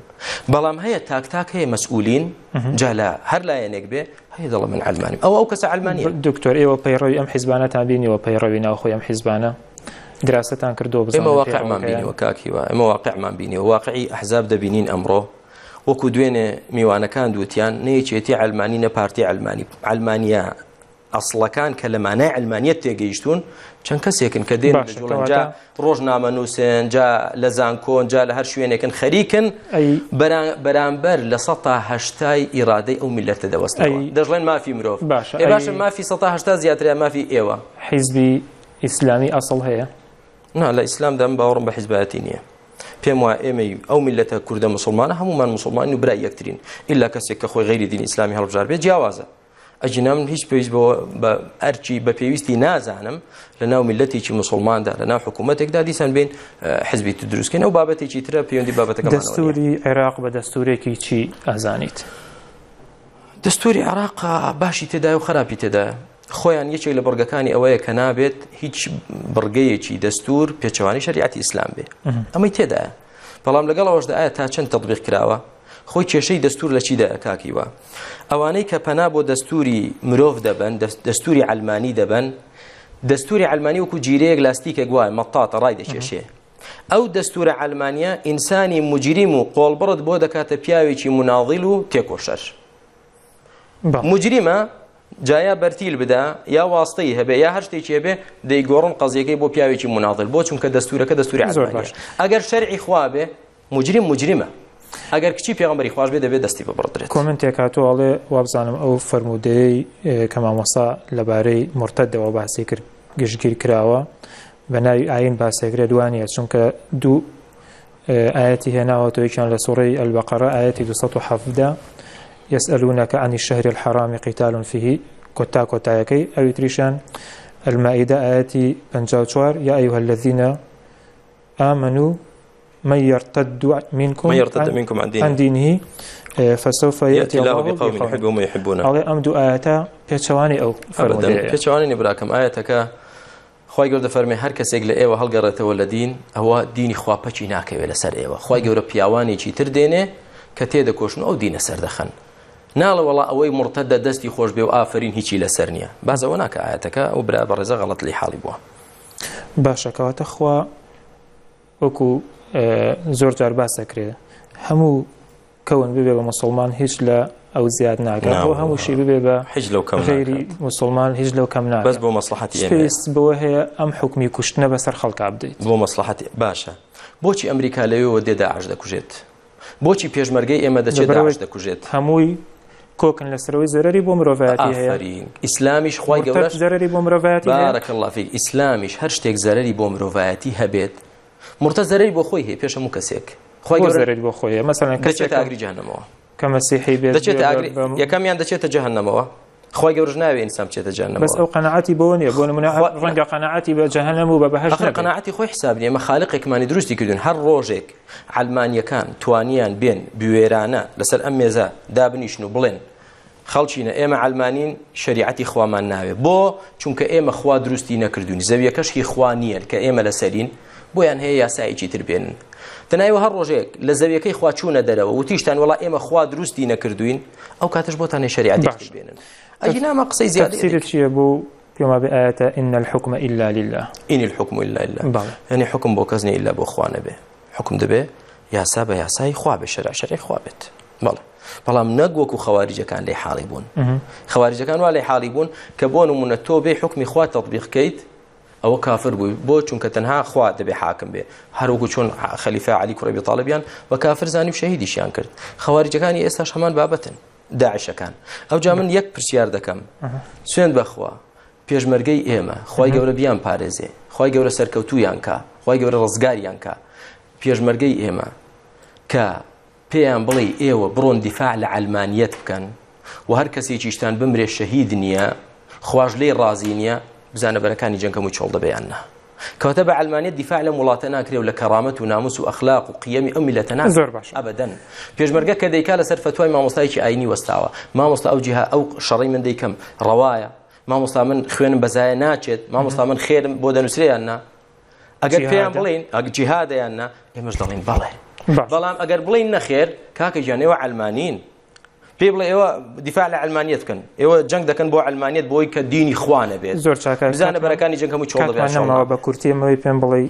بەڵام هەیە تاکتاک هەیە مەسئولین جا لە هەر لایەنێک بێ هەیە دەڵە من ئەلمانیم ئەو ئەو کەسە ئەلمانی دکتۆر ئێوە پەیڕەوی ئەم حیزبانە تا بینیەوە پەیڕەوی ناوخۆی ئەم حیزبانە دراستان کردو بزمە واقعمان بینیەوە کاکیوە ئەمە واقعمان بینیەوە واقعی ئەحزاب دەبینین ئەمڕۆ وەکو دوێنێ میوانەکان دووتیان نەیەچێتی ئەلمانی نە پارتی ئەلمانی ئەلمانیا ئەسڵەکان کە لە مانای ئەلمانیت تێگەیشتون چەند کەسێکن کە دێن جا ڕۆژنامە نووسێن جا لە زانکۆن جا لە هەر شوێنێکن خەریکن بەرامبەر لە سەهشتای ئیرادەی ئەو میلەتە دەوەست دەژڵێن مافی مرۆڤ باشە باشە مافی سەهشتا زیاتریا مافی ئێوە حیزبی ئیسلامی ئەسڵ هەیە نا لە ئیسلامدا من باوەڕم بە حیزبەتی نییە پێم وایە ئێمە ئەو میلەتە کووردە مسلمانە هەمومان مسلمان و برای یەکترین ئللا کەسێک کە خۆی غیری دین ئسلامی هەڵبژار بێ جیاوازە ئەجینام هیچ پێویست بەوە بە ئەرچی بە پێویستی نازانم لە ناو میلەتێکی مسلماندا لە ناو حکوومەتێکدا دیسان بین حزبی تو دروستکەن و بابەتێکی ترە پەیوەندی بابەتەکە دەستوری عێراق بە دەستورێکی چی ئازانیت دەستوری عراق باشی تێدای و خراپی تێدایە خۆیان یەکێک لە بڕگەکانی ئەوەیە کە نابێت هیچ بڕگەیەکی دەستور پێچەوانی شریعتی ئیسلام بێ ئەمەی تێدا بەڵام لەگەڵ ئەوەشدا ئایا تا چەند تەطبیق کراوە خۆی کێشەی دەستور لە چیدا ئەکاکیوە ئەوانەی کە پەنا بۆ دەستوری مرۆڤ دەبن دەستوری ئەلمانی دەبن دەستوری ئەلمانی وەکو جیرەیەک لاستیکە گوای مەتاتە ڕای دەکێشێ ئەو دەستورە ئەلمانیا ئینسانی مجریم و قۆڵبڕت بۆ دەکاتە پیاوێکی مناڵیل و تێکۆشەر مجریمە جایا بەرتیل بدا یا واستەی هەبێ یا هەر شتێکی هەبێ دەیگۆڕن قەزیەکەی بۆ پیاوێکی مناڵ بۆ چونکە دەستورەکە دەستوری زۆر باش ئەگەر شەرعی خوابێ مجرم مجرمە ئەگەر کچی پێغمەری خوش بێ دەبێت دەستی ببڕێت کمنتێک هاتووڵێ وابزانم ئەو فرەرمودەی کە مامۆسا لەبارەی مرتەدەوە باسی کرد گشتگیر کراوە بە ناوی ئاین باسێگرێ دوانە چونکە دوو ئاەتی هێناوەەوەیان لە سوڕی ئەلبقەرە ئاەتی 1970 يسألونك عن الشهر الحرام قتال فيه كتا كتايكي أو تريشان المائدة آياتي بنجاوشوار يا أيها الذين آمنوا من يرتد منكم من يرتد منكم عن دينه, عن دينه فسوف يأتي الله بقوم يحبهم ويحبونه الله أمدو آياتا بيتشواني أو فرمودية بيتشواني نبراكم آياتك خی گەوردە فەرمی هەر کەسێک لە ئێوە هەڵگەڕێتەوە لە دین ئەوە دینی خواپەچی ناکەوێت لەسەر ئێوە خی گەورە پیاوانێکی تر دێنێ کە تێدەکۆشن ئەو دینە سەردەخەن ناڵە وڵا ئەوەی مرتدە دەستی خۆش بێ و ئافرین هیچی لەسەر نییە بازەوە ناکە ئاەتەکە ئەو برا بە ڕێزە غەڵت لی حاڵی بووە باشەکەواتە خوا وەکو زۆر جار باس دەکرێت هەموو کەون ببێ بە مسلمان هیچ لە ئەو زیاد ناگەن بۆ هەمووشی ببێ بە هیچ لەو غێری مسلمان هیچ لەو کەم ناگەن بەس بۆ مەسلحەتی پێویست بەوە هەیە ئەم حکمی کوشتنە بەسەر خەڵکا بدەیت بۆ مەسلحەتی باشە بۆچی ئەمریکا لەوێەوە دێدا عش دەکوژێت بۆچی پێشمەرگەی ئێمە دەچێت دەکوژێت هەمووی کۆکن لەسەرەوەی زەرری بۆ مرۆڤاتی هەیە ئیسلامیش خی گەورە زەرری بۆ مرۆڤاتی ڕەکەڵافی ئیسلامیش هەر شتێک زەرری بۆ مرۆڤایەتی هەبێت مرتە زەرری بۆ خۆی هەیە پێشەم و کەسێک خۆی زەرری بۆ خۆی مەسەن کەچێت ئاگریجانەوە کە مەسیحی بێت یەکەمیان دەچێتە جەهنەمەوە خۆی گەورژ ناوێ ئینسان بچێتە جانەوە بەس ئەو قەنەعاتی بۆ نیە بۆ نمونە ڕەنگە قەنەعاتی بە جەهنەم و بە بەهش قەنەعاتی خۆی حساب نیە مە خالقێکمانی دروستی کردوون هەر ڕۆژێک علمانیەکان توانیان بێن بوێرانە لەسەر ئەم مێزە دابنیشن و بڵێن خەڵچینە ئێمە ئالمانین شریعەتی خوامان ناوێ بۆ چونکە ئێمە خوا دروستی نەکردوون زەویەکەشی خوا نییە کە ئێمە لەسەرین بۆیان هەیە یاسایکی تر بێنن تەنایەوە هەر ڕۆژێک لە زەویەکەی خواچوونە دەرەوە وتیشتان وڵا ئێمە خوا دروستی نەکردوین ئەو کاتش بۆتانێ شریعەتی بێنن ئەجینامە قسەی زیاتر چیە بوو پێما بێئەتە ئین الحکمە ئللا لله ئین الحکم إلا لله هەنی حکم بۆ کەس نیلا بۆ خوانە بێ حکم دەبێ یاسا بە یاسای خوا بێ شەرا شەرەی خوا بێت بەڵێ بەڵام نەگووەک و خەواریجەکان لێ حاڵی بوون خەواریجەکان وا لێ حاڵی بوون کە بۆ نمونە تۆ بێ حکمی خوا تەطبیقکەیت ئەوە کافر بووی بۆ چونکە تەنها خوا دەبێ حاکم بێ هەروەکو چۆن خەلیفە علی کوڕبی تاالبیان بە کافر زانی و شەهیدیشیان کرد خەواریجەکانی ئێستا شەمان بابەتن داعشەکان ئەوجا من یەک پرسیار دەکەم سوێن بەخوا پێشمەرگەی ئێمە خی گەورە بیان پارێزێ خی گەورە سەرکەوتویان کا خی گەورە ڕزگاریان کا پێشمەرگەی ئێمە کە پێیان بڵێ ئێوە بڕۆن دیفاع لە ئەلمانیت بکەن و هەر کەسێکیشتان بمرێ شەهید نییە خوۆژ لێ ڕازی نییە بزانە بەرەکانی جەنگەم و چۆڵ دەبیاننا کەواتە بە ئەلمانیت دیفاع لە وڵاتە ناکرێ و لە کەرامەت و ناموس و ئەخلاق و قیەمی ئەو میلەتە نا زۆر باش ئەبدەن پێشمەرگە کە دەیکا لەسەر فتوای مامۆستایکی ئاینی وەستاوە مامۆستا ئەو جیها ئەو شەڕی من دەیکەم ڕەوایە مامۆستا من خوێنم بەزایە ناچێت مامۆستا من خێرم بۆ دەنووسیان نا ئەگەر پێیان بڵین ئەگ جیهادەیان نا ئێمەش دەڵین بەڵێ بەڵام ئەگەر بڵین نەخێر کاکە ژیانەوە ئەلمانین پێ بڵێ ئێوە دیفاع لە ئەلمانیت بکەن ئێوە جەنگ دەکەن بۆ ئەلمانیت بۆی کە دینی خوانە بێت زۆر چاکە بزانە بەرەکانی جنگ هەموو چۆڵەوە بە کورتیەوەی پێم بڵێ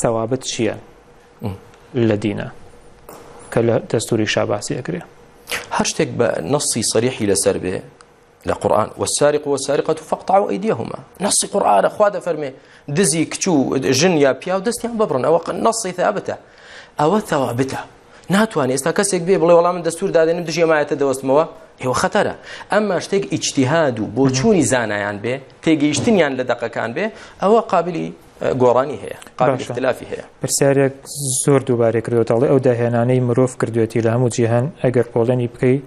سەوابەت چییە لە دینە کە لە دەستوری شاباسی ئەکرێ هەر شتێک بە نەسی سەریحی لەسەر بێ لە قورآن والسارق والسارقة فاقطعوا أيديهما نص قرآن أخوات فرمي دزي كتو جن يا بياو دستيان ببرن أو نصي ثابتة أو ثوابتة ناتوانێت ئێستا کەسێک بێ بڵێ وەڵام من دەستور دادێنم دژێمایەتە دەوەستمەوە هێوە خەتەرە ئەمما شتێک ئیجتیهاد و بۆچووی زانایان بێ تێگەیشتنیان لە دەقەکان بێ ئەوە قابلی گۆڕانی هەیە قابلتلافی هەیە پرسیارێک زۆر دووبارێ کردوتەڵی ئەو داهێنانەی مرۆڤ کردوێتی لە هەموو جیهان ئەگەر پۆڵێنی بکەیت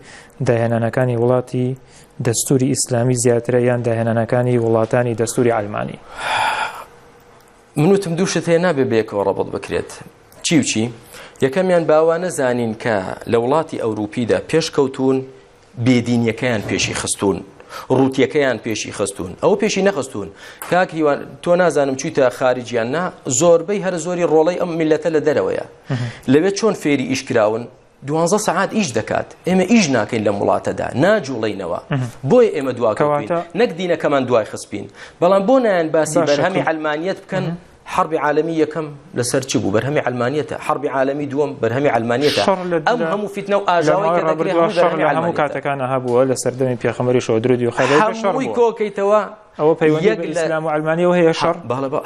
داهێنانەکانی وڵاتی دەستوری ئیسلامی زیاترە یان داهێنانەکانی وڵاتانی دەستوری ئالمانی منوتم دووشت هەیە نابێ بێکەوە ڕەبڵ بکرێت چی وچی یەکەمیان باوا نەزانین کە لە وڵاتی ئەوروپیدا پێشکەوتون بێدینیەکەیان پێشی خستون ڕوتیەکەیان پێشی خستون ئەو پێشی نەخستون کاکیوان تۆ نازانم چیتە خارجیان نا زۆربەی هەر زۆری ڕۆڵی ئەم میلەتە لە دەرەوەیە لەوێت چۆن فێری ئیشکراون دوانزە سعات ئیش دەکات ئێمە ئیش ناکەین لە وڵاتەدا ناجوڵینەوە بۆی ئێمە دواکەواتە نەک دینەکەمان دوای خسپین بەڵام بۆ نیان باسی بەرهەمی ئەلمانیت بکەن حربی عالمی یەکەم لەسەر چی بوو بەرهەمی ئەلمانیەتە حربی عالمی دووەم بەرهەمی ئەلمانیەتە ئەم هەموو فیتنە و ئاژاوی هەموو کاتەکانە هەبووە لە سەردەمی پێخەمەری شۆ درودی و خەوی کۆکەیتەوە ئەوە پەیوەندیسلام و ئەلمانیەوە هەیە شەڕ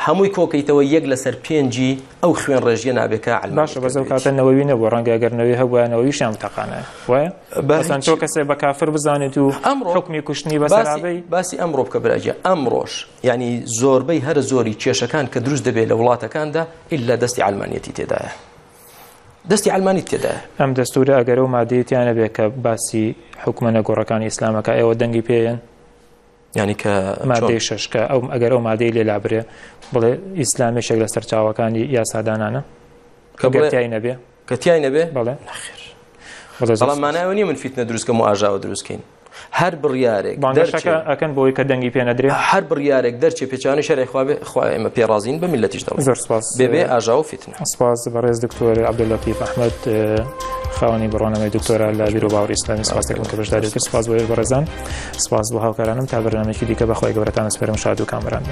هەمووی کۆکەیتەوە یەک لەسەر پێنجی ئەو خوێن ڕێژیە نابێکە باشە بەزە کاتەنەوەی نەبوو ڕەنگەگەرنەوەی هەبووانەوەی شیان تەقانە وایە بەسان تۆ کەسێک بە کافر بزانێت و ئەمڕۆ حکمی کوشتنی بەسەرابەی باسی ئەمڕۆ بکە براجە ئەمڕۆژ ینی زۆربەی هەر زۆری کێشەکان کە دروست دەبێت لە وڵاتەکاندا ئللا دەستی ئالمانەتی تێدایە دەستی ئەلمانی تێدا ئەم دەستورە ئەگەرە و مادەیتیانە بێ کە باسی حکومە نەگۆڕەکانی ئیسلامەکە ئێوە دەنگی پێیان ینی کە مادەی ششکە ئەو ئەگەر ئەو مادەی لێ لابرێ بڵێ ئیسلامێشێک لە سەرچاوەکانی یاسادانانە کە بڵێتیای نەبێ کەتیای نەبێ بەڵێ بەڵێ زەڵمانایوە نی من فیتە دروستکەم و ئاژاوە دروستکەین هەر بڕیارێک ئەکەن بۆی کە دەنگی پێەدرێ هەر بڕیارێک دەرچی پێچانی شەرێکخواابێ خوێمە پێڕازین بە میلەتیش بێبێ ئاژا و فیتن سپاس بەڕێز دکتۆر عبدلەتی ئەحمد خاوەنی بڕۆنەوەی دکتۆرا لە بیرۆ باوری ئسلامی سپاسێکم کە بەشداری سپاس بۆ بەرەزان سپاس بە هاوکارانم تا بەرنمێکی دیکە بەخوای گەورەتان سپێرم شاد و کامران.